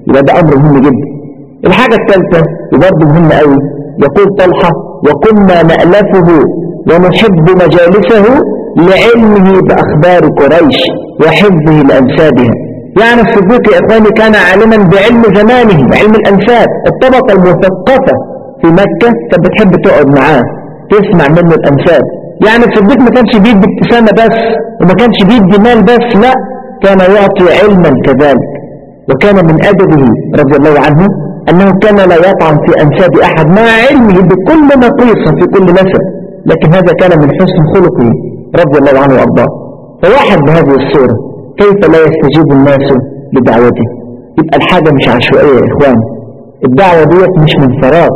يبقى ده أمر مهم جدا. الحاجة الثالثة وبرضه مهمة قوي يقول طلحة وكنا نألفه ونحب مجالسه لعلمه بأخبار قريش وحفظه لأنسابها. يعني الصديق يا إخواني كان عالما بعلم زمانه بعلم الأنساب الطبقة المثقفة. في مكة كانت بتحب تقعد معاه تسمع منه الأنساب يعني الصديق ما كانش بيدي ابتسامة بس وما كانش بيدي مال بس لا كان يعطي علما كذلك. وكان من أدبه رضي الله عنه أنه كان لا يطعن في أنساب أحد مع علمه بكل نقيصة في كل نسب لكن هذا كان من حسن خلقه رضي الله عنه وأرضاه. فواحد بهذه الصورة كيف لا يستجيب الناس لدعوته؟ يبقى الحاجة مش عشوائية يا إخوان. الدعوة ديت مش من فراغ.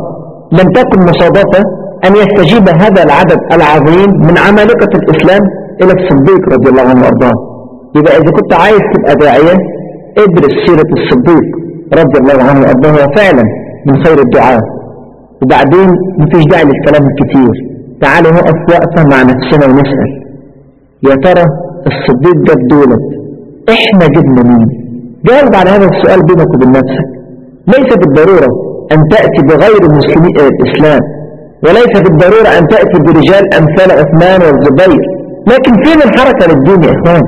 لم تكن مصادفة أن يستجيب هذا العدد العظيم من عمالقة الإسلام إلى الصديق رضي الله عنه وأرضاه. يبقى إذا كنت عايز تبقى داعية ادرس سيرة الصديق رضي الله عنه وأرضاه وفعلا من خير الدعاء. وبعدين مفيش داعي للكلام الكتير. تعالوا نقف وقفة مع نفسنا ونسأل. يا ترى الصديق جاب دولت؟ إحنا جبنا مين؟ جاوب على هذا السؤال بينك وبين نفسك. ليس بالضرورة أن تأتي بغير مسلمي الإسلام وليس بالضرورة أن تأتي برجال أمثال عثمان والزبير. لكن فين الحركة للدين يا إخوان؟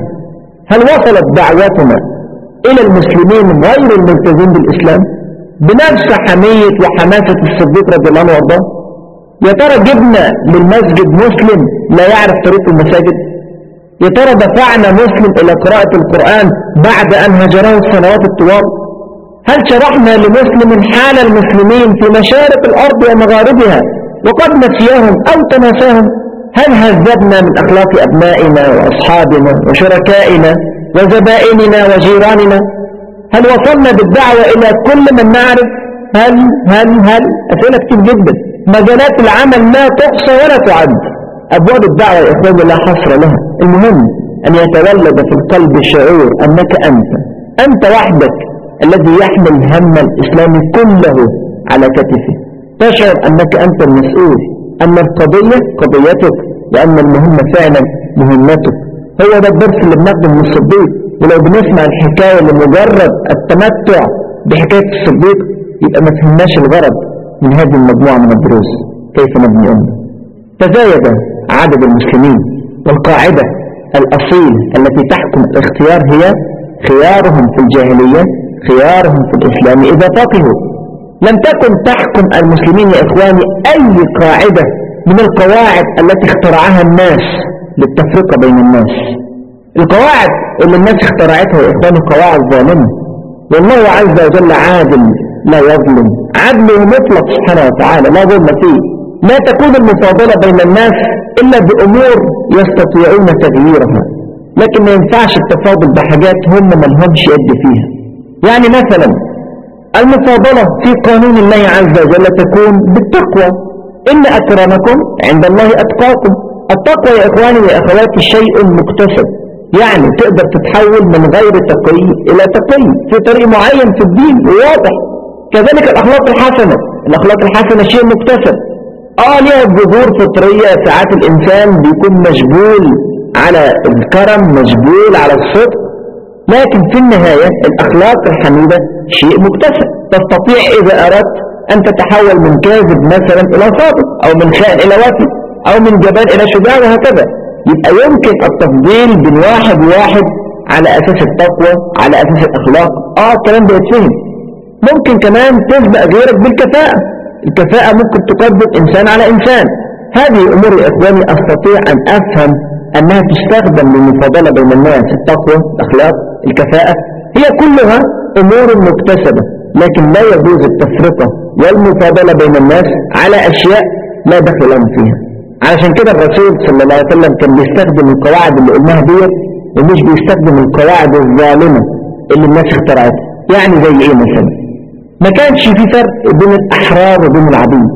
هل وصلت دعوتنا إلى المسلمين غير الملتزمين بالإسلام؟ بنفس حمية وحماسة الصديق رضي الله عنه وأرضاه؟ يا ترى جبنا للمسجد مسلم لا يعرف طريق المساجد؟ يا ترى دفعنا مسلم إلى قراءة القرآن بعد أن هجره السنوات الطوال؟ هل شرحنا لمسلم حال المسلمين في مشارق الأرض ومغاربها وقد نسيهم أو تناساهم هل هذبنا من أخلاق أبنائنا وأصحابنا وشركائنا وزبائننا وجيراننا؟ هل وصلنا بالدعوة إلى كل من نعرف؟ هل هل هل؟ أسئلة كتير جدا. مجالات العمل لا تحصى ولا تعد. أبواب الدعوة يا لا حصر لها. المهم أن يتولد في القلب شعور أنك أنت. أنت وحدك. الذي يحمل هم الإسلام كله على كتفه. تشعر أنك أنت المسؤول أن القضية قضيتك وأن المهمة فعلا مهمتك. هو ده الدرس اللي بناخده من الصديق ولو بنسمع الحكاية لمجرد التمتع بحكاية الصديق يبقى ما فهمناش الغرض من هذه المجموعة من الدروس. كيف نبني أمة؟ تزايد عدد المسلمين والقاعدة الأصيل التي تحكم الاختيار هي خيارهم في الجاهلية خيارهم في الإسلام إذا فقهوا. لم تكن تحكم المسلمين يا إخواني أي قاعدة من القواعد التي اخترعها الناس للتفرقة بين الناس. القواعد اللي الناس اخترعتها يا إخواني قواعد ظالمة. والله عز وجل عادل لا يظلم. عدله مطلق سبحانه وتعالى لا ظلم فيه. لا تكون المفاضلة بين الناس إلا بأمور يستطيعون تغييرها. لكن ما ينفعش التفاضل بحاجات هم ما لهمش يد فيها. يعني مثلا المفاضلة في قانون الله عز وجل تكون بالتقوى. إن أكرمكم عند الله أتقاكم. التقوى يا إخواني ويا أخواتي شيء مكتسب. يعني تقدر تتحول من غير تقي إلى تقي في طريق معين في الدين وواضح كذلك الأخلاق الحسنة. الأخلاق الحسنة شيء مكتسب. آه ليها جذور فطرية. ساعات الإنسان بيكون مجبول على الكرم مجبول على الصدق. لكن في النهاية الأخلاق الحميدة شيء مكتسب. تستطيع إذا أردت أن تتحول من كاذب مثلا إلى صادق أو من خائن إلى وفي أو من جبان إلى شجاع وهكذا. يبقى يمكن التفضيل بين واحد وواحد على أساس التقوى على أساس الأخلاق. آه الكلام ده يتفهم. ممكن كمان تسبق غيرك بالكفاءة. الكفاءة ممكن تقدم إنسان على إنسان. هذه أمور يا إخواني أستطيع أن أفهم أنها تستخدم للمفاضلة بين الناس التقوى الأخلاق الكفاءة هي كلها أمور مكتسبة لكن لا يجوز التفرقة والمفاضلة بين الناس على أشياء لا دخل لهم فيها. علشان كده الرسول صلى الله عليه وسلم كان بيستخدم القواعد اللي قلناها ديت ومش بيستخدم القواعد الظالمة اللي الناس اخترعتها. يعني زي إيه مثلا؟ ما كانش في فرق بين الأحرار وبين العبيد.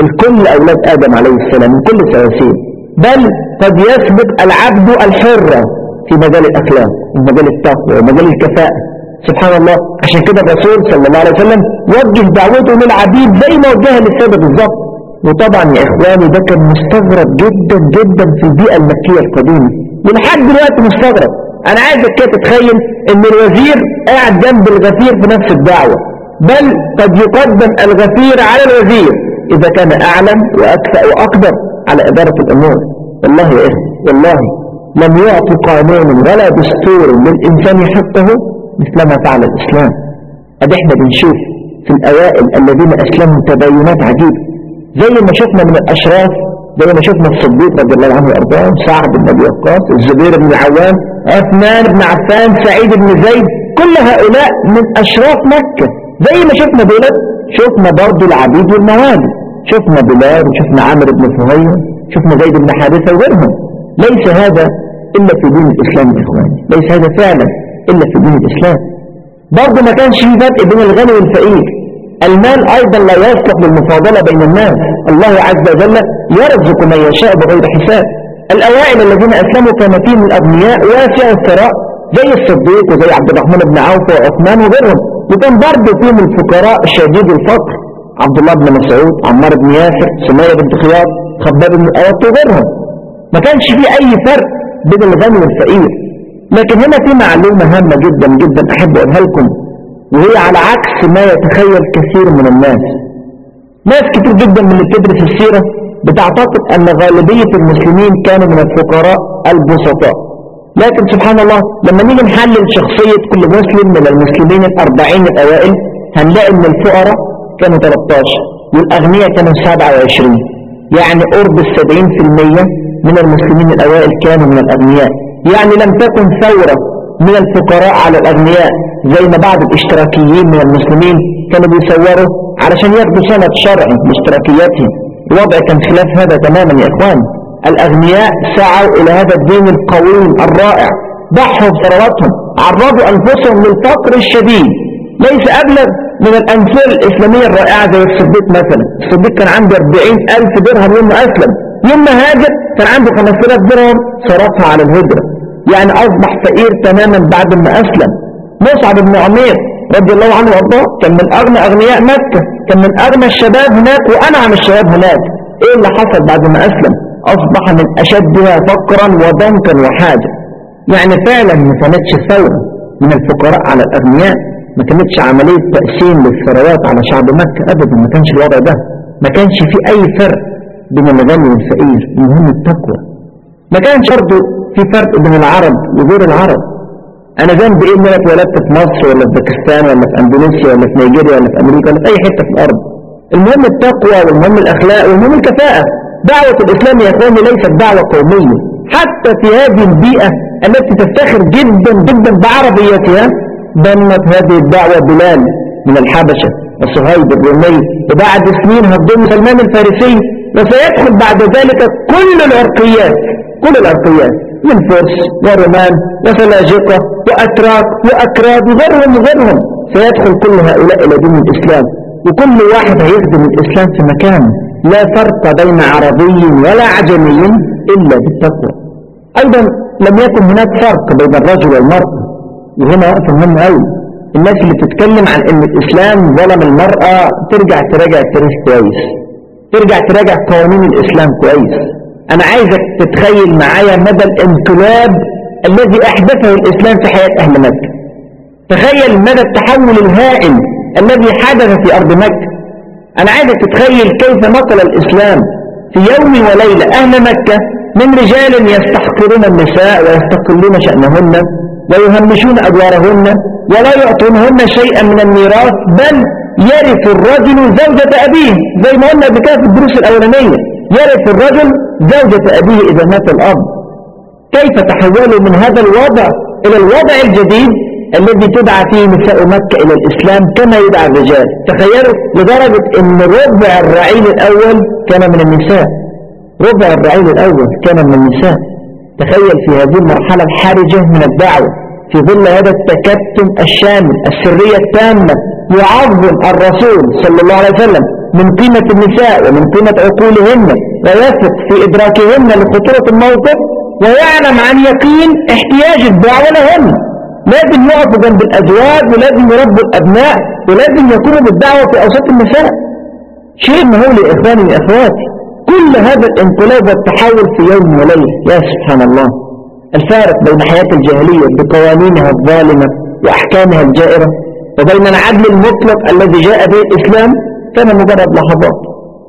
الكل أولاد آدم عليه السلام الكل سواسية بل قد يسبق العبد الحرة في مجال الأخلاق ومجال التقوى ومجال الكفاءة. سبحان الله. عشان كده الرسول صلى الله عليه وسلم وجه دعوته للعبيد زي ما وجهها للسادة بالظبط. وطبعا يا إخواني ده كان مستغرب جدا جدا في البيئة المكية القديمة. ولحد دلوقتي مستغرب. أنا عايزك كده تتخيل إن الوزير قاعد جنب الغفير في نفس الدعوة. بل قد يقدم الغفير على الوزير. إذا كان أعلم وأكفأ وأقدر على إدارة الأمور. والله يا إخوة والله لم يعطي قانون ولا دستور للإنسان حقه مثلما فعل الإسلام. أدي إحنا بنشوف في الأوائل الذين أسلموا تباينات عجيبة زي ما شفنا من الأشراف زي ما شفنا الصديق رضي الله عنه وأرضاه سعد بن أبي وقاص الزبير بن العوام عثمان بن عفان سعيد بن زيد كل هؤلاء من أشراف مكة. زي ما شفنا دولت شفنا برضو العبيد والموالي. شفنا بلال وشفنا عمرو بن فهير شفنا زيد بن حارثة وغيرهم. ليس هذا إلا في دين الإسلام يا ليس هذا فعلا إلا في دين الإسلام. برضو ما كانش في فرق بين الغني والفقير. المال أيضا لا يصلح للمفاضلة بين الناس. الله عز وجل يرزق من يشاء بغير حساب. الأوائل الذين أسلموا كان فيهم الأغنياء واسع الثراء زي الصديق وزي عبد الرحمن بن عوف وعثمان وغيرهم. وكان برضه فيهم الفقراء شديد الفقر. عبد الله بن مسعود عمار بن ياسر سمية بنت خياط خباب بن أوات وغيرهم. ما كانش فيه أي فرق بين الغني والفقير. لكن هنا في معلومة هامة جدا جدا أحب أقولها لكم وهي على عكس ما يتخيل كثير من الناس. ناس كتير جدا من اللي بتدرس السيرة بتعتقد أن غالبية المسلمين كانوا من الفقراء البسطاء. لكن سبحان الله لما نيجي نحلل شخصية كل مسلم من المسلمين الأربعين الأوائل هنلاقي أن الفقراء كانوا 13 والأغنياء كانوا 27 يعني قرب السبعين في المية من المسلمين الأوائل كانوا من الأغنياء. يعني لم تكن ثورة من الفقراء على الأغنياء زي ما بعض الاشتراكيين من المسلمين كانوا بيصوروا علشان ياخدوا سند شرعي لاشتراكياتهم الوضع كان خلاف هذا تماما يا إخوان. الأغنياء سعوا إلى هذا الدين القويم الرائع. ضحوا بثرواتهم عرضوا أنفسهم للفقر الشديد. ليس أبلغ من الأمثال الإسلامية الرائعة زي الصديق مثلا. الصديق كان عنده 40 ألف درهم يوم أسلم. يوم ما هاجر كان عنده 5000 درهم صرفها على الهجرة. يعني أصبح فقير تماما بعد ما أسلم. مصعب بن عمير رضي الله عنه وأرضاه كان من أغنى أغنياء مكة. كان من أغنى الشباب هناك وأنعم الشباب هناك. إيه اللي حصل بعد ما أسلم؟ أصبح من أشدها فقرا وضنكا وحاجة. يعني فعلا ما كانتش ثورة من الفقراء على الأغنياء. ما كانتش عملية تقسيم للثروات على شعب مكة أبدا ما كانش الوضع ده. ما كانش في أي فرق بين الغني والفقير المهم التقوى. ما كانش برضه في فرق بين العرب وغير العرب. أنا ذنبي إيه؟ إن أنا اتولدت في مصر ولا في باكستان ولا في أندونيسيا ولا في نيجيريا ولا في أمريكا ولا في أي حتة في الأرض. المهم التقوى والمهم الأخلاق والمهم الكفاءة. دعوة الإسلام يا إخواني ليست دعوة قومية. حتى في هذه البيئة التي تفتخر جدا جدا بعربيتها ضمت هذه الدعوة بلال من الحبشة وصهيب الرومي وبعد سنين هتضم سلمان الفارسي وسيدخل بعد ذلك كل العرقيات كل العرقيات من فرس ورومان وسلاجقة وأتراك وأكراد وغيرهم وغيرهم. سيدخل كل هؤلاء إلى دين الإسلام. وكل واحد هيخدم الإسلام في مكانه لا فرق بين عربي ولا عجمي إلا بالتقوى. أيضا لم يكن هناك فرق بين الرجل والمرأة. وهنا وقفة مهمة أوي. الناس اللي بتتكلم عن إن الإسلام ظلم المرأة ترجع تراجع التاريخ كويس. ترجع تراجع قوانين الإسلام كويس. أنا عايزك تتخيل معايا مدى الانقلاب الذي أحدثه الإسلام في حياة أهل مكة. تخيل مدى التحول الهائل الذي حدث في أرض مكة. أنا عايزك تتخيل كيف نقل الإسلام في يوم وليلة أهل مكة من رجال يستحقرون النساء ويستقلون شأنهن ويهمشون أدوارهن ولا يعطونهن شيئا من الميراث بل يرث الرجل زوجة أبيه. زي ما قلنا بكده في الدروس الأولانية يرث الرجل زوجة أبيه إذا مات الأب. كيف تحولوا من هذا الوضع إلى الوضع الجديد الذي تدعى فيه نساء مكة إلى الإسلام كما يدعى الرجال؟ تخيلوا لدرجة أن ربع الرعيل الأول كان من النساء. ربع الرعيل الأول كان من النساء. تخيل في هذه المرحلة الحرجة من الدعوة في ظل هذا التكتم الشامل السرية التامة يعظم الرسول صلى الله عليه وسلم من قيمة النساء ومن قيمة عقولهن ويثق في إدراكهن لخطورة الموقف ويعلم عن يقين احتياج الدعوة لهن. لازم يقفوا جنب الأزواج ولازم يربوا الأبناء ولازم يقوموا بالدعوة في أوساط النساء. شيء مهول يا إخواني وأخواتي. كل هذا الانقلاب والتحول في يوم وليلة. يا سبحان الله. الفارق بين حياة الجاهلية بقوانينها الظالمة وأحكامها الجائرة وبين العدل المطلق الذي جاء به الإسلام كان مجرد لحظات.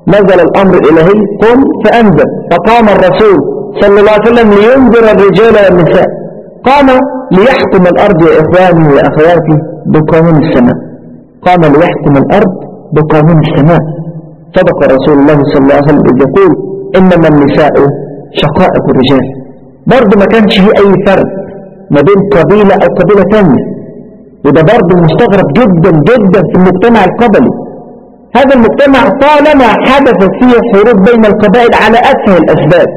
نزل الأمر الإلهي قم فأنزل فقام الرسول صلى الله عليه وسلم لينذر الرجال والنساء. قام ليحكم الأرض يا إخواني وأخواتي بقانون السماء. قام ليحكم الأرض بقانون السماء. صدق رسول الله صلى الله عليه وسلم إذ يقول إنما النساء شقائق الرجال. برضه ما كانش فيه أي فرق ما بين قبيلة أو قبيلة تانية. وده برضه مستغرب جدا جدا في المجتمع القبلي. هذا المجتمع طالما حدث فيه حروب بين القبائل على أتفه الأسباب.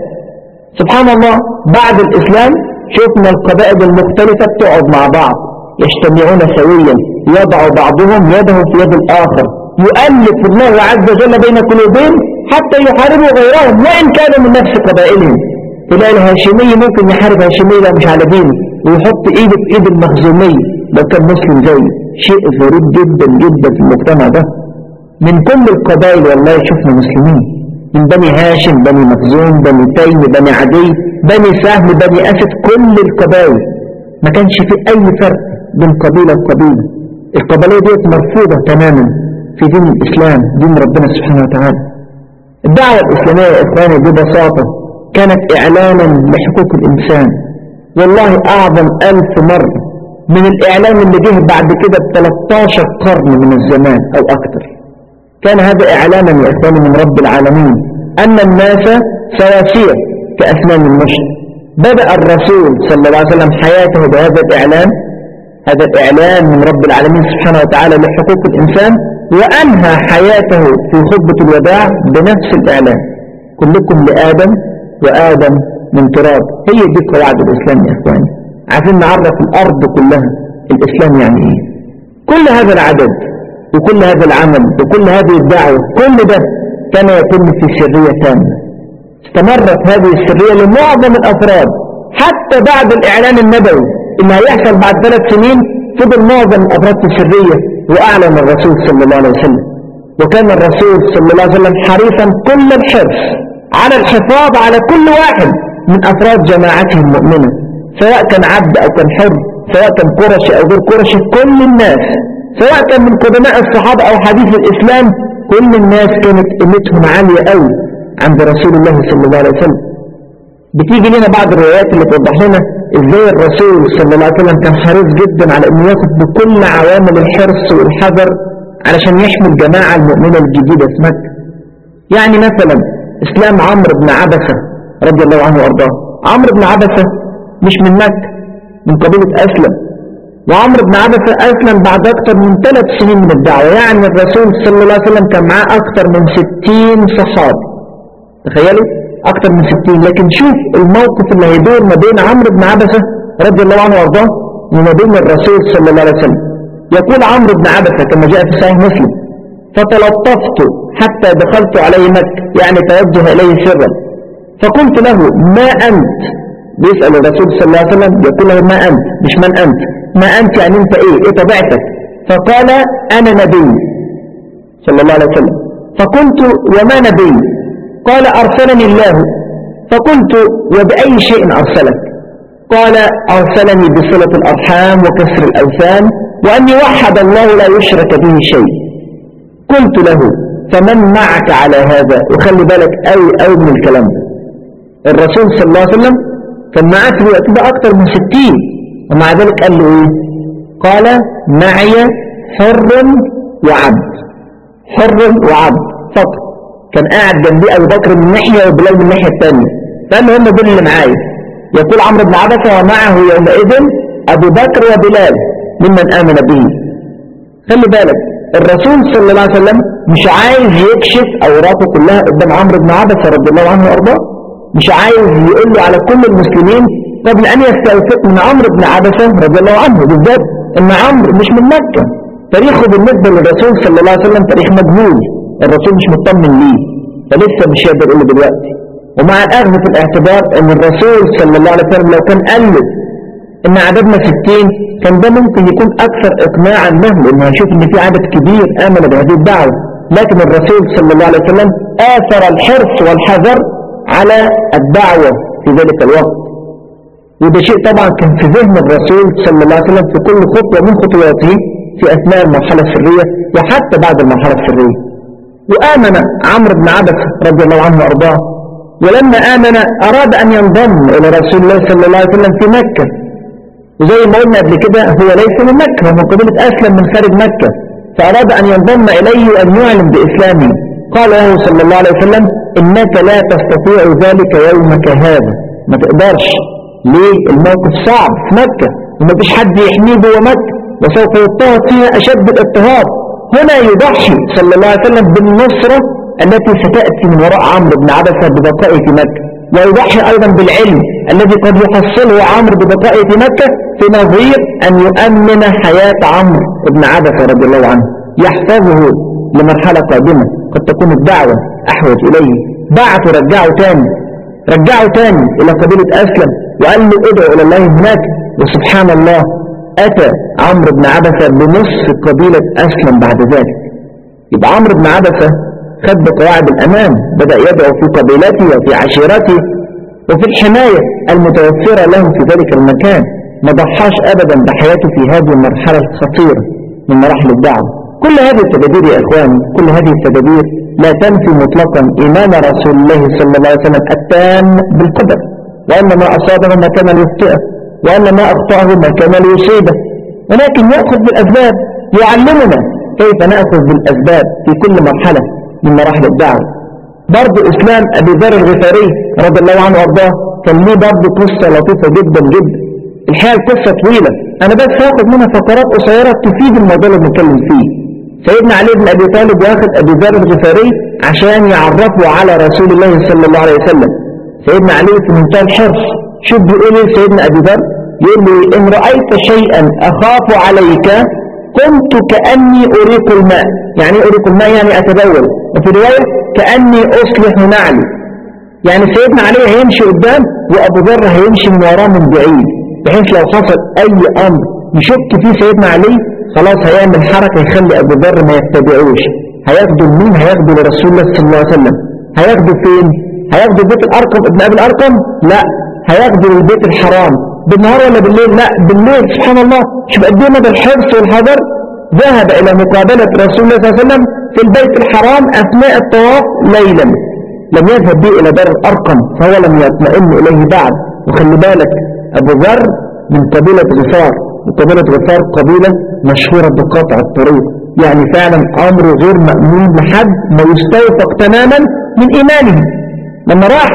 سبحان الله بعد الإسلام شفنا القبائل المختلفة تقعد مع بعض يجتمعون سويا يضع بعضهم يده في يد الآخر. يؤلف الله عز وجل بين قلوبهم حتى يحاربوا غيرهم وإن كانوا من نفس قبائلهم. تلاقي الهاشمي ممكن يحارب هاشمي لو مش على دينه. ويحط ايده في إيد المخزومي لو كان مسلم زيه شيء غريب جدا جدا في المجتمع ده. من كل القبائل والله شفنا مسلمين. من بني هاشم بني مخزوم بني تيم بني عدي بني سهم بني أسد كل القبائل. ما كانش في أي فرق بين قبيلة وقبيلة. القبائل ديت مرفوضة تماما. في دين الإسلام دين ربنا سبحانه وتعالى. الدعوة الإسلامية يا إخواني ببساطة كانت إعلانا لحقوق الإنسان. والله أعظم ألف مرة من الإعلان اللي جه بعد كده ب 13 قرن من الزمان أو أكثر كان هذا إعلانا يا إخواني من رب العالمين أن الناس سواسية كأسنان المشط بدأ الرسول صلى الله عليه وسلم حياته بهذا الإعلان هذا الإعلان من رب العالمين سبحانه وتعالى لحقوق الإنسان. وأنهى حياته في خطبة الوداع بنفس الإعلان. كلكم لآدم وآدم من تراب. هي دي قواعد الإسلام يا إخواني. عايزين نعرف الأرض كلها. الإسلام يعني إيه؟ كل هذا العدد وكل هذا العمل وكل هذه الدعوة كل ده كان يتم في سرية تامة استمرت هذه السرية لمعظم الأفراد. حتى بعد الإعلان النبوي إن هيحصل بعد ثلاث سنين فضل معظم الأفراد في سرية وأعلن الرسول صلى الله عليه وسلم. وكان الرسول صلى الله عليه وسلم حريصا كل الحرص على الحفاظ على كل واحد من أفراد جماعته المؤمنة سواء كان عبد أو كان حر سواء كان قرشي أو غير قرشي كل الناس سواء كان من قدماء الصحابة أو حديث الإسلام كل الناس كانت قيمتهم عالية قوي عند رسول الله صلى الله عليه وسلم. بتيجي لنا بعض الروايات اللي توضح لنا إزاي الرسول صلى الله عليه وسلم كان حريص جدا على انه ياخد بكل عوامل الحرص والحذر علشان يحمي الجماعة المؤمنة الجديدة في مكة. يعني مثلا إسلام عمرو بن عبسة رضي الله عنه وأرضاه. عمرو بن عبسة مش من مكة من قبيلة أسلم. وعمرو بن عبسة أسلم بعد أكثر من ثلاث سنين من الدعوة. يعني الرسول صلى الله عليه وسلم كان معاه أكثر من ستين صحابي. تخيلوا أكثر من ستين. لكن شوف الموقف اللي هيدور ما بين عمرو بن عبسة رضي الله عنه وأرضاه وما بين الرسول صلى الله عليه وسلم. يقول عمرو بن عبسة كما جاء في صحيح مسلم فتلطفت حتى دخلت عليه مكة يعني توجه إليه سرا. فقلت له ما أنت؟ بيسأل الرسول صلى الله عليه وسلم يقول له ما أنت؟ مش من أنت. ما أنت يعني أنت إيه؟ إيه طبيعتك؟ فقال أنا نبي. صلى الله عليه وسلم. فقلت وما نبي؟ قال أرسلني الله. فقلت وبأي شيء أرسلك؟ قال أرسلني بصلة الأرحام وكسر الأوثان وأن يوحد الله لا يشرك به شيء. قلت له فمن معك على هذا؟ وخلي بالك أوي أوي من الكلام ده. الرسول صلى الله عليه وسلم كان معاه في الوقت ده أكثر من ستين. ومع ذلك قال له إيه؟ قال معي حر وعبد. حر وعبد فقط. كان قاعد جنبي أبو بكر من ناحية وبلال من الناحية الثانية له هم دول اللي معايا. يقول عمرو بن عبسة ومعه يومئذ أبو بكر وبلال ممن آمن به. خلي بالك الرسول صلى الله عليه وسلم مش عايز يكشف أوراقه كلها قدام عمرو بن عبسة رضي الله عنه وأرضاه. مش عايز يقول له على كل المسلمين قبل أن يستوثق من عمرو بن عبسة رضي الله عنه. بالذات إن عمرو مش من مكة. تاريخه بالنسبة للرسول صلى الله عليه وسلم تاريخ مجهول. الرسول مش مطمن ليه فلسه مش يقدر يقول له دلوقتي. ومع الأخذ في الاعتبار أن الرسول صلى الله عليه وسلم لو كان قلد إن عددنا 60 كان ده ممكن يكون أكثر إقناعا له لأنه هيشوف إن في عدد كبير آمن بهذه الدعوة. لكن الرسول صلى الله عليه وسلم آثر الحرص والحذر على الدعوة في ذلك الوقت. وده شيء طبعا كان في ذهن الرسول صلى الله عليه وسلم في كل خطوة من خطواته في أثناء المرحلة السرية وحتى بعد المرحلة السرية. وآمن عمرو بن عبس رضي الله عنه وأرضاه. ولما آمن أراد أن ينضم إلى رسول الله صلى الله عليه وسلم في مكة. وزي ما قلنا قبل كده هو ليس من مكة هو من قبيلة أسلم من خارج مكة. فأراد أن ينضم إليه وأن يعلن بإسلامه قال له صلى الله عليه وسلم إنك لا تستطيع ذلك يومك هذا. ما تقدرش. ليه؟ الموقف صعب في مكة. وما فيش حد يحميه جوه مكة. وسوف يضطهد فيها أشد الاضطهاد. هنا يضحي صلى الله عليه وسلم بالنصرة التي ستأتي من وراء عمرو بن عبسة ببقائه في مكة. ويضحي أيضا بالعلم الذي قد يحصله عمرو ببقائه في مكة في نظير أن يؤمن حياة عمرو بن عبسة رضي الله عنه. يحفظه لمرحلة قادمة. قد تكون الدعوة أحوج إليه. بعث رجعه تاني. رجعه تاني إلى قبيلة أسلم وقال له ادعو إلى الله هناك. وسبحان الله أتى عمرو بن عبسة بنصف قبيلة أسلم بعد ذلك. يبقى عمرو بن عبسة خد بقواعد الأمان بدأ يدعو في قبيلته وفي عشيرته وفي الحماية المتوفرة له في ذلك المكان. ما ضحاش أبدا بحياته في هذه المرحلة الخطيرة من مراحل الدعوة. كل هذه التدابير يا إخواني كل هذه التدابير لا تنفي مطلقا إيمان رسول الله صلى الله عليه وسلم التام بالقدر وأن ما أصابه ما كان ليخطئه. وأن ما أخطأه ما كان ليصيبه. ولكن يأخذ بالأسباب يعلمنا كيف نأخذ بالأسباب في كل مرحلة من مراحل الدعوة. برضو إسلام أبي ذر الغفاري رضي الله عنه وأرضاه كان ليه برضو قصة لطيفة جدا جدا. الحقيقة القصة طويلة. أنا بس هاخد منها فقرات قصيرة تفيد الموضوع اللي بنتكلم فيه. سيدنا علي بن أبي طالب واخد أبي ذر الغفاري عشان يعرفه على رسول الله صلى الله عليه وسلم. سيدنا علي في منتهى الحرص. شوف بيقول إيه سيدنا أبي ذر؟ يقول لي إن رأيت شيئا أخاف عليك قمت كأني أريق الماء. يعني أريق الماء يعني أتبول وفي رواية كأني أصلح نعلي. يعني سيدنا علي هيمشي قدام وأبو ذر هيمشي من وراه من بعيد بحيث لو حصل أي أمر يشك فيه سيدنا علي خلاص هيعمل حركة يخلي أبو ذر ما يتبعوش. هياخده لمين هياخده لرسول الله صلى الله عليه وسلم. هياخده فين؟ هياخده بيت الأرقم؟ ابن أبي الأرقم؟ لا. هياخده للبيت الحرام. بالنهار ولا بالليل؟ لا بالليل. سبحان الله. شوف قد إيه مدى الحرص والحذر. ذهب إلى مقابلة رسول الله صلى الله عليه وسلم في البيت الحرام أثناء الطواف ليلا. لم يذهب به إلى دار الأرقم فهو لم يطمئن إليه بعد. وخلي بالك أبو ذر من قبيلة غفار. وقبيلة غفار قبيلة مشهورة بقطع الطريق. يعني فعلا أمر غير مأمون لحد ما يستوثق تماما من إيمانه. لما راح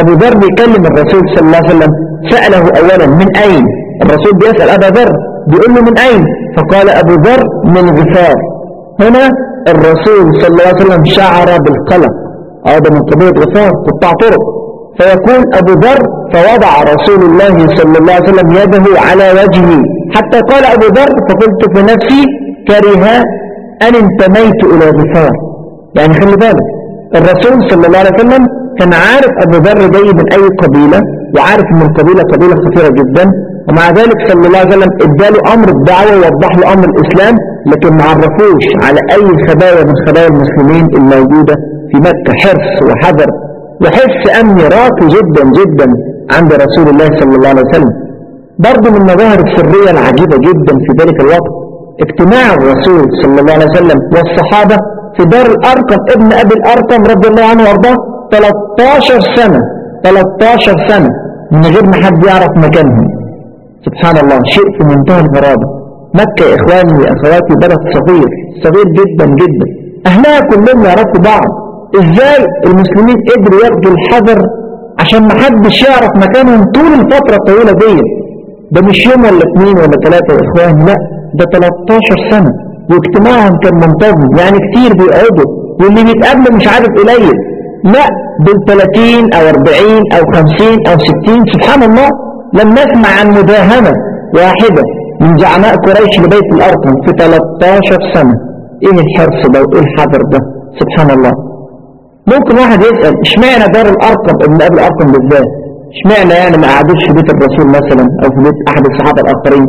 أبو ذر بيكلم الرسول صلى الله عليه وسلم سأله أولا من أين؟ الرسول بيسأل أبا ذر بيقول له من أين؟ فقال أبو ذر من غفار. هنا الرسول صلى الله عليه وسلم شعر بالقلق. هذا من قبيلة غفار قطاع طرق. فيقول أبو ذر فوضع رسول الله صلى الله عليه وسلم يده على وجهه. حتى قال أبو ذر فقلت في نفسي كره أن انتميت إلى غفار. يعني خلي بالك الرسول صلى الله عليه وسلم كان عارف أبو ذر جاي من أي قبيلة وعارف ان القبيلة قبيلة خطيرة جدا ومع ذلك صلى الله عليه وسلم اداله أمر الدعوة ووضح له أمر الإسلام لكن ما عرفوش على أي خبايا من خبايا المسلمين الموجودة في مكة حرص وحذر وحس أمني راقي جدا جدا عند رسول الله صلى الله عليه وسلم. برضه من المظاهر السرية العجيبة جدا في ذلك الوقت اجتماع الرسول صلى الله عليه وسلم والصحابة في دار الأرقم ابن أبي الأرقم رضي الله عنه وأرضاه 13 سنة 13 سنة من غير ما حد يعرف مكانهم. سبحان الله شيء في منتهى الغرابة. مكة يا إخواني وأخواتي بلد صغير صغير جدا جدا. أهلها كلهم يعرفوا بعض. إزاي المسلمين قدروا ياخدوا الحذر عشان ما حدش يعرف مكانهم طول الفترة الطويلة دي ده مش يوم ولا اثنين ولا ثلاثة يا إخوان لا ده 13 سنة. واجتماعهم كان منتظم يعني كتير بيقعدوا واللي بيتقابلوا مش عارف قليل. لا دول 30 أو 40 أو 50 أو 60 سبحان الله. لم نسمع عن مداهمة واحدة من زعماء قريش لبيت الأرقم في 13 سنة. إيه الحرص ده وإيه الحذر ده؟ سبحان الله. ممكن واحد يسأل إشمعنى دار الأرقم؟ ابن أبي الأرقم بالذات. إشمعنى يعني ما قعدوش في بيت الرسول مثلا أو في بيت أحد الصحابة الآخرين؟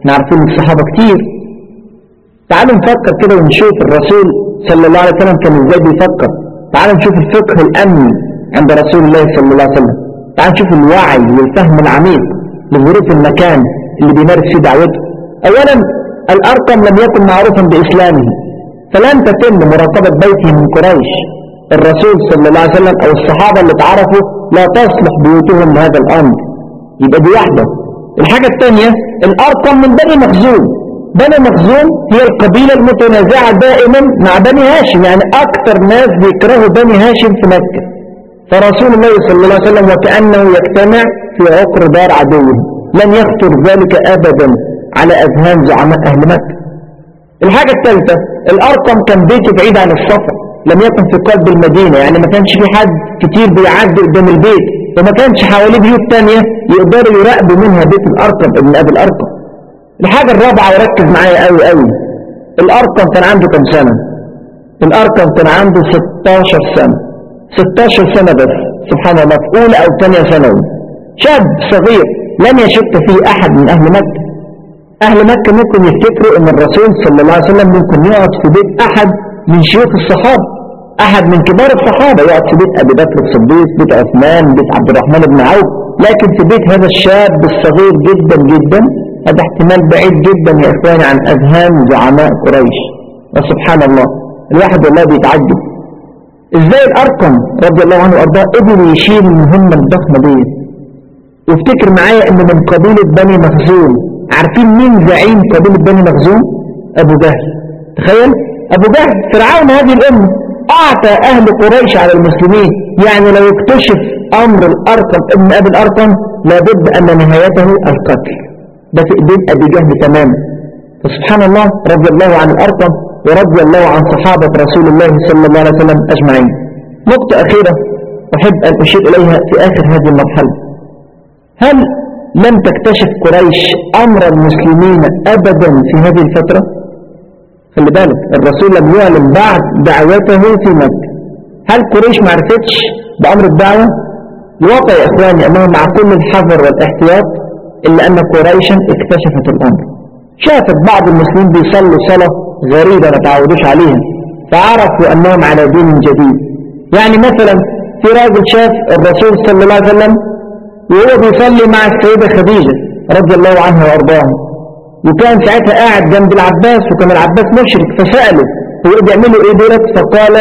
إحنا عارفين الصحابة كتير. تعالوا نفكر كده ونشوف الرسول صلى الله عليه وسلم كان إزاي بيفكر. تعالوا نشوف الفقه الامني عند رسول الله صلى الله عليه وسلم. تعالوا نشوف الوعي والفهم العميق لظروف المكان اللي بيمارس فيه دعوته. اولا الارقم لم يكن معروفا بإسلامه. فلم تتم مراقبة بيته من قريش. الرسول صلى الله عليه وسلم أو الصحابة اللي اتعرفوا لا تصلح بيوتهم لهذا الأمر. يبقى دي واحدة. الحاجة الثانية الارقم من بني مخزوم بني مخزوم هي القبيلة المتنازعة دائما مع بني هاشم يعني أكثر ناس بيكرهوا بني هاشم في مكة. فرسول الله صلى الله عليه وسلم وكأنه يجتمع في عقر دار عدوه لن يخطر ذلك ابدا على أذهان زعماء أهل مكة. الحاجة الثالثة الأرقم كان بيته بعيد عن السفر لم يكن في قلب المدينة يعني ما كانش في حد كتير بيعدي قدام البيت وما كانش حواليه بيوت تانية يقدروا يراقبوا منها بيت الأرقم ابن أبي الأرقم. الحاجة الرابعة وركز معايا قوي قوي الأرقم كان عنده كم سنة؟ الأرقم كان عنده 16 سنة. 16 سنة بس سبحان الله. في أولى أو ثانية ثانوي. شاب صغير لم يشك فيه أحد من أهل مكة. أهل مكة ممكن يفتكروا أن الرسول صلى الله عليه وسلم ممكن يقعد في بيت أحد من شيوخ الصحابة. أحد من كبار الصحابة يقعد في بيت أبي بكر الصديق بيت عثمان بيت عبد الرحمن بن عوف. لكن في بيت هذا الشاب الصغير جدا جدا هذا احتمال بعيد جدا يا إخواني عن أذهان زعماء قريش. وسبحان الله الواحد والله بيتعجب. إزاي الأرقم رضي الله عنه وأرضاه قدر يشيل المهمة الضخمة دي؟ وافتكر معايا إن من قبيلة بني مخزوم عارفين مين زعيم قبيلة بني مخزوم؟ أبو جهل. تخيل أبو جهل فرعون هذه الأمة أعطى أهل قريش على المسلمين. يعني لو اكتشف أمر الأرقم ابن أبي الأرقم لابد أن نهايته القتل. ده في إيدين أبي جهل تماما فسبحان الله رضي الله عن الأرقم ورضي الله عن صحابة رسول الله صلى الله عليه وسلم أجمعين. نقطة أخيرة أحب أن أشير إليها في آخر هذه المرحلة. هل لم تكتشف قريش أمر المسلمين أبدا في هذه الفترة؟ خلي بالك الرسول لم يعلن بعد دعوته في مكة. هل قريش ما عرفتش بأمر الدعوة؟ الواقع يا إخواني أنه مع كل الحذر والإحتياط إلا أن قريشا اكتشفت الأمر. شافت بعض المسلمين بيصلوا صلاة غريبة ما تعودوش عليها. فعرفوا أنهم على دين جديد. يعني مثلا في راجل شاف الرسول صلى الله عليه وسلم وهو بيصلي مع السيدة خديجة رضي الله عنها وأرضاها. وكان ساعتها قاعد جنب العباس وكان العباس مشرك فسأله هو بيعملوا إيه دولت؟ فقال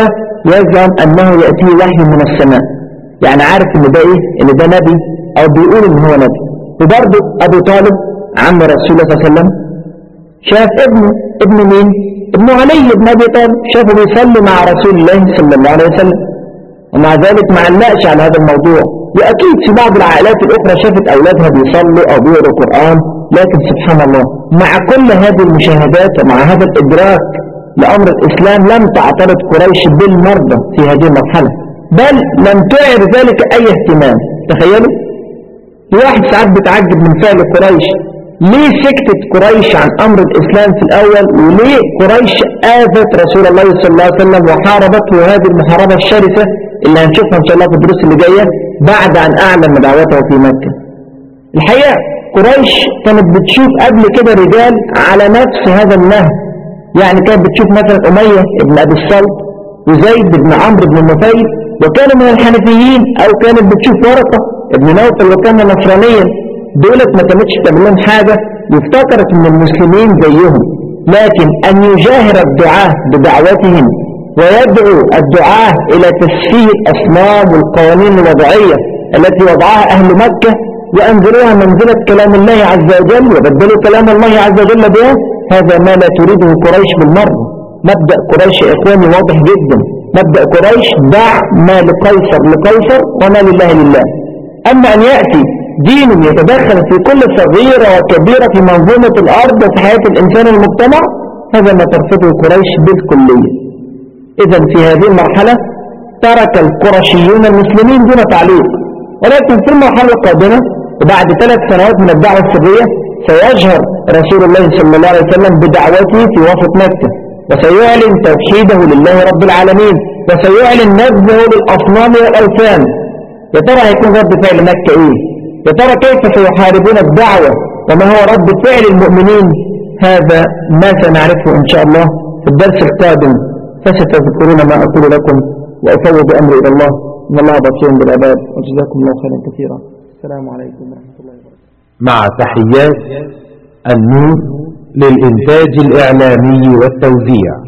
يزعم أنه يأتيه وحي من السماء. يعني عارف إن ده إيه؟ إن ده نبي أو بيقول إن هو نبي. وبرضه أبو طالب عم رسول الله صلى الله عليه وسلم شاف ابنه ابن مين؟ ابن علي بن أبي طالب شافه بيصلي مع رسول الله صلى الله عليه وسلم. ومع ذلك ما علقش على هذا الموضوع. وأكيد في بعض العائلات الأخرى شافت أولادها بيصلوا أو بيقروا قرآن لكن سبحان الله مع كل هذه المشاهدات ومع هذا الإدراك لأمر الإسلام لم تعترض قريش بالمرضى في هذه المرحلة بل لم تعر ذلك أي اهتمام. تخيلوا؟ الواحد ساعات بتعجب من فعل قريش. ليه سكتت قريش عن أمر الإسلام في الأول؟ وليه قريش آذت رسول الله صلى الله عليه وسلم وحاربته هذه المحاربة الشرسة اللي هنشوفها إن شاء الله في الدروس اللي جاية بعد أن أعلن دعوته في مكة؟ الحقيقة قريش كانت بتشوف قبل كده رجال على نفس هذا النهج. يعني كانت بتشوف مثلا أمية ابن أبي الصلت وزيد بن عمرو بن النفيل وكانوا من الحنفيين أو كانت بتشوف ورقة ابن نوفل وكان نصرانيا دولت ما كانتش تعمل لهم حاجة وافتكرت من المسلمين زيهم. لكن أن يجاهر الدعاة بدعوتهم ويدعو الدعاة إلى تسفيه الأصنام والقوانين الوضعية التي وضعها أهل مكة وأنزلوها منزلة كلام الله عز وجل وبدلوا كلام الله عز وجل بها هذا ما لا تريده قريش بالمرة. مبدأ قريش إخواني واضح جدا. مبدأ قريش دع ما لقيصر لقيصر وما لله لله. أما أن يأتي دين يتدخل في كل صغيرة وكبيرة في منظومة الأرض وفي حياة الإنسان والمجتمع هذا ما ترفضه قريش بالكلية. إذا في هذه المرحلة ترك القرشيون المسلمين دون تعليق. ولكن في المرحلة القادمة وبعد ثلاث سنوات من الدعوة السرية سيجهر رسول الله صلى الله عليه وسلم بدعوته في وسط مكة. وسيعلن توحيده لله رب العالمين وسيعلن نبذه للأصنام والأوثان. يا ترى هيكون رد فعل مكة إيه؟ يا ترى كيف سيحاربون الدعوة؟ وما هو رد فعل المؤمنين؟ هذا ما سنعرفه إن شاء الله في الدرس القادم. فستذكرون ما أقول لكم وأفوض أمري إلى الله. إن الله بصير بالعباد. وجزاكم الله خيرا كثيرا. السلام عليكم ورحمة الله وبركاته. مع تحيات النور للإنتاج الإعلامي والتوزيع.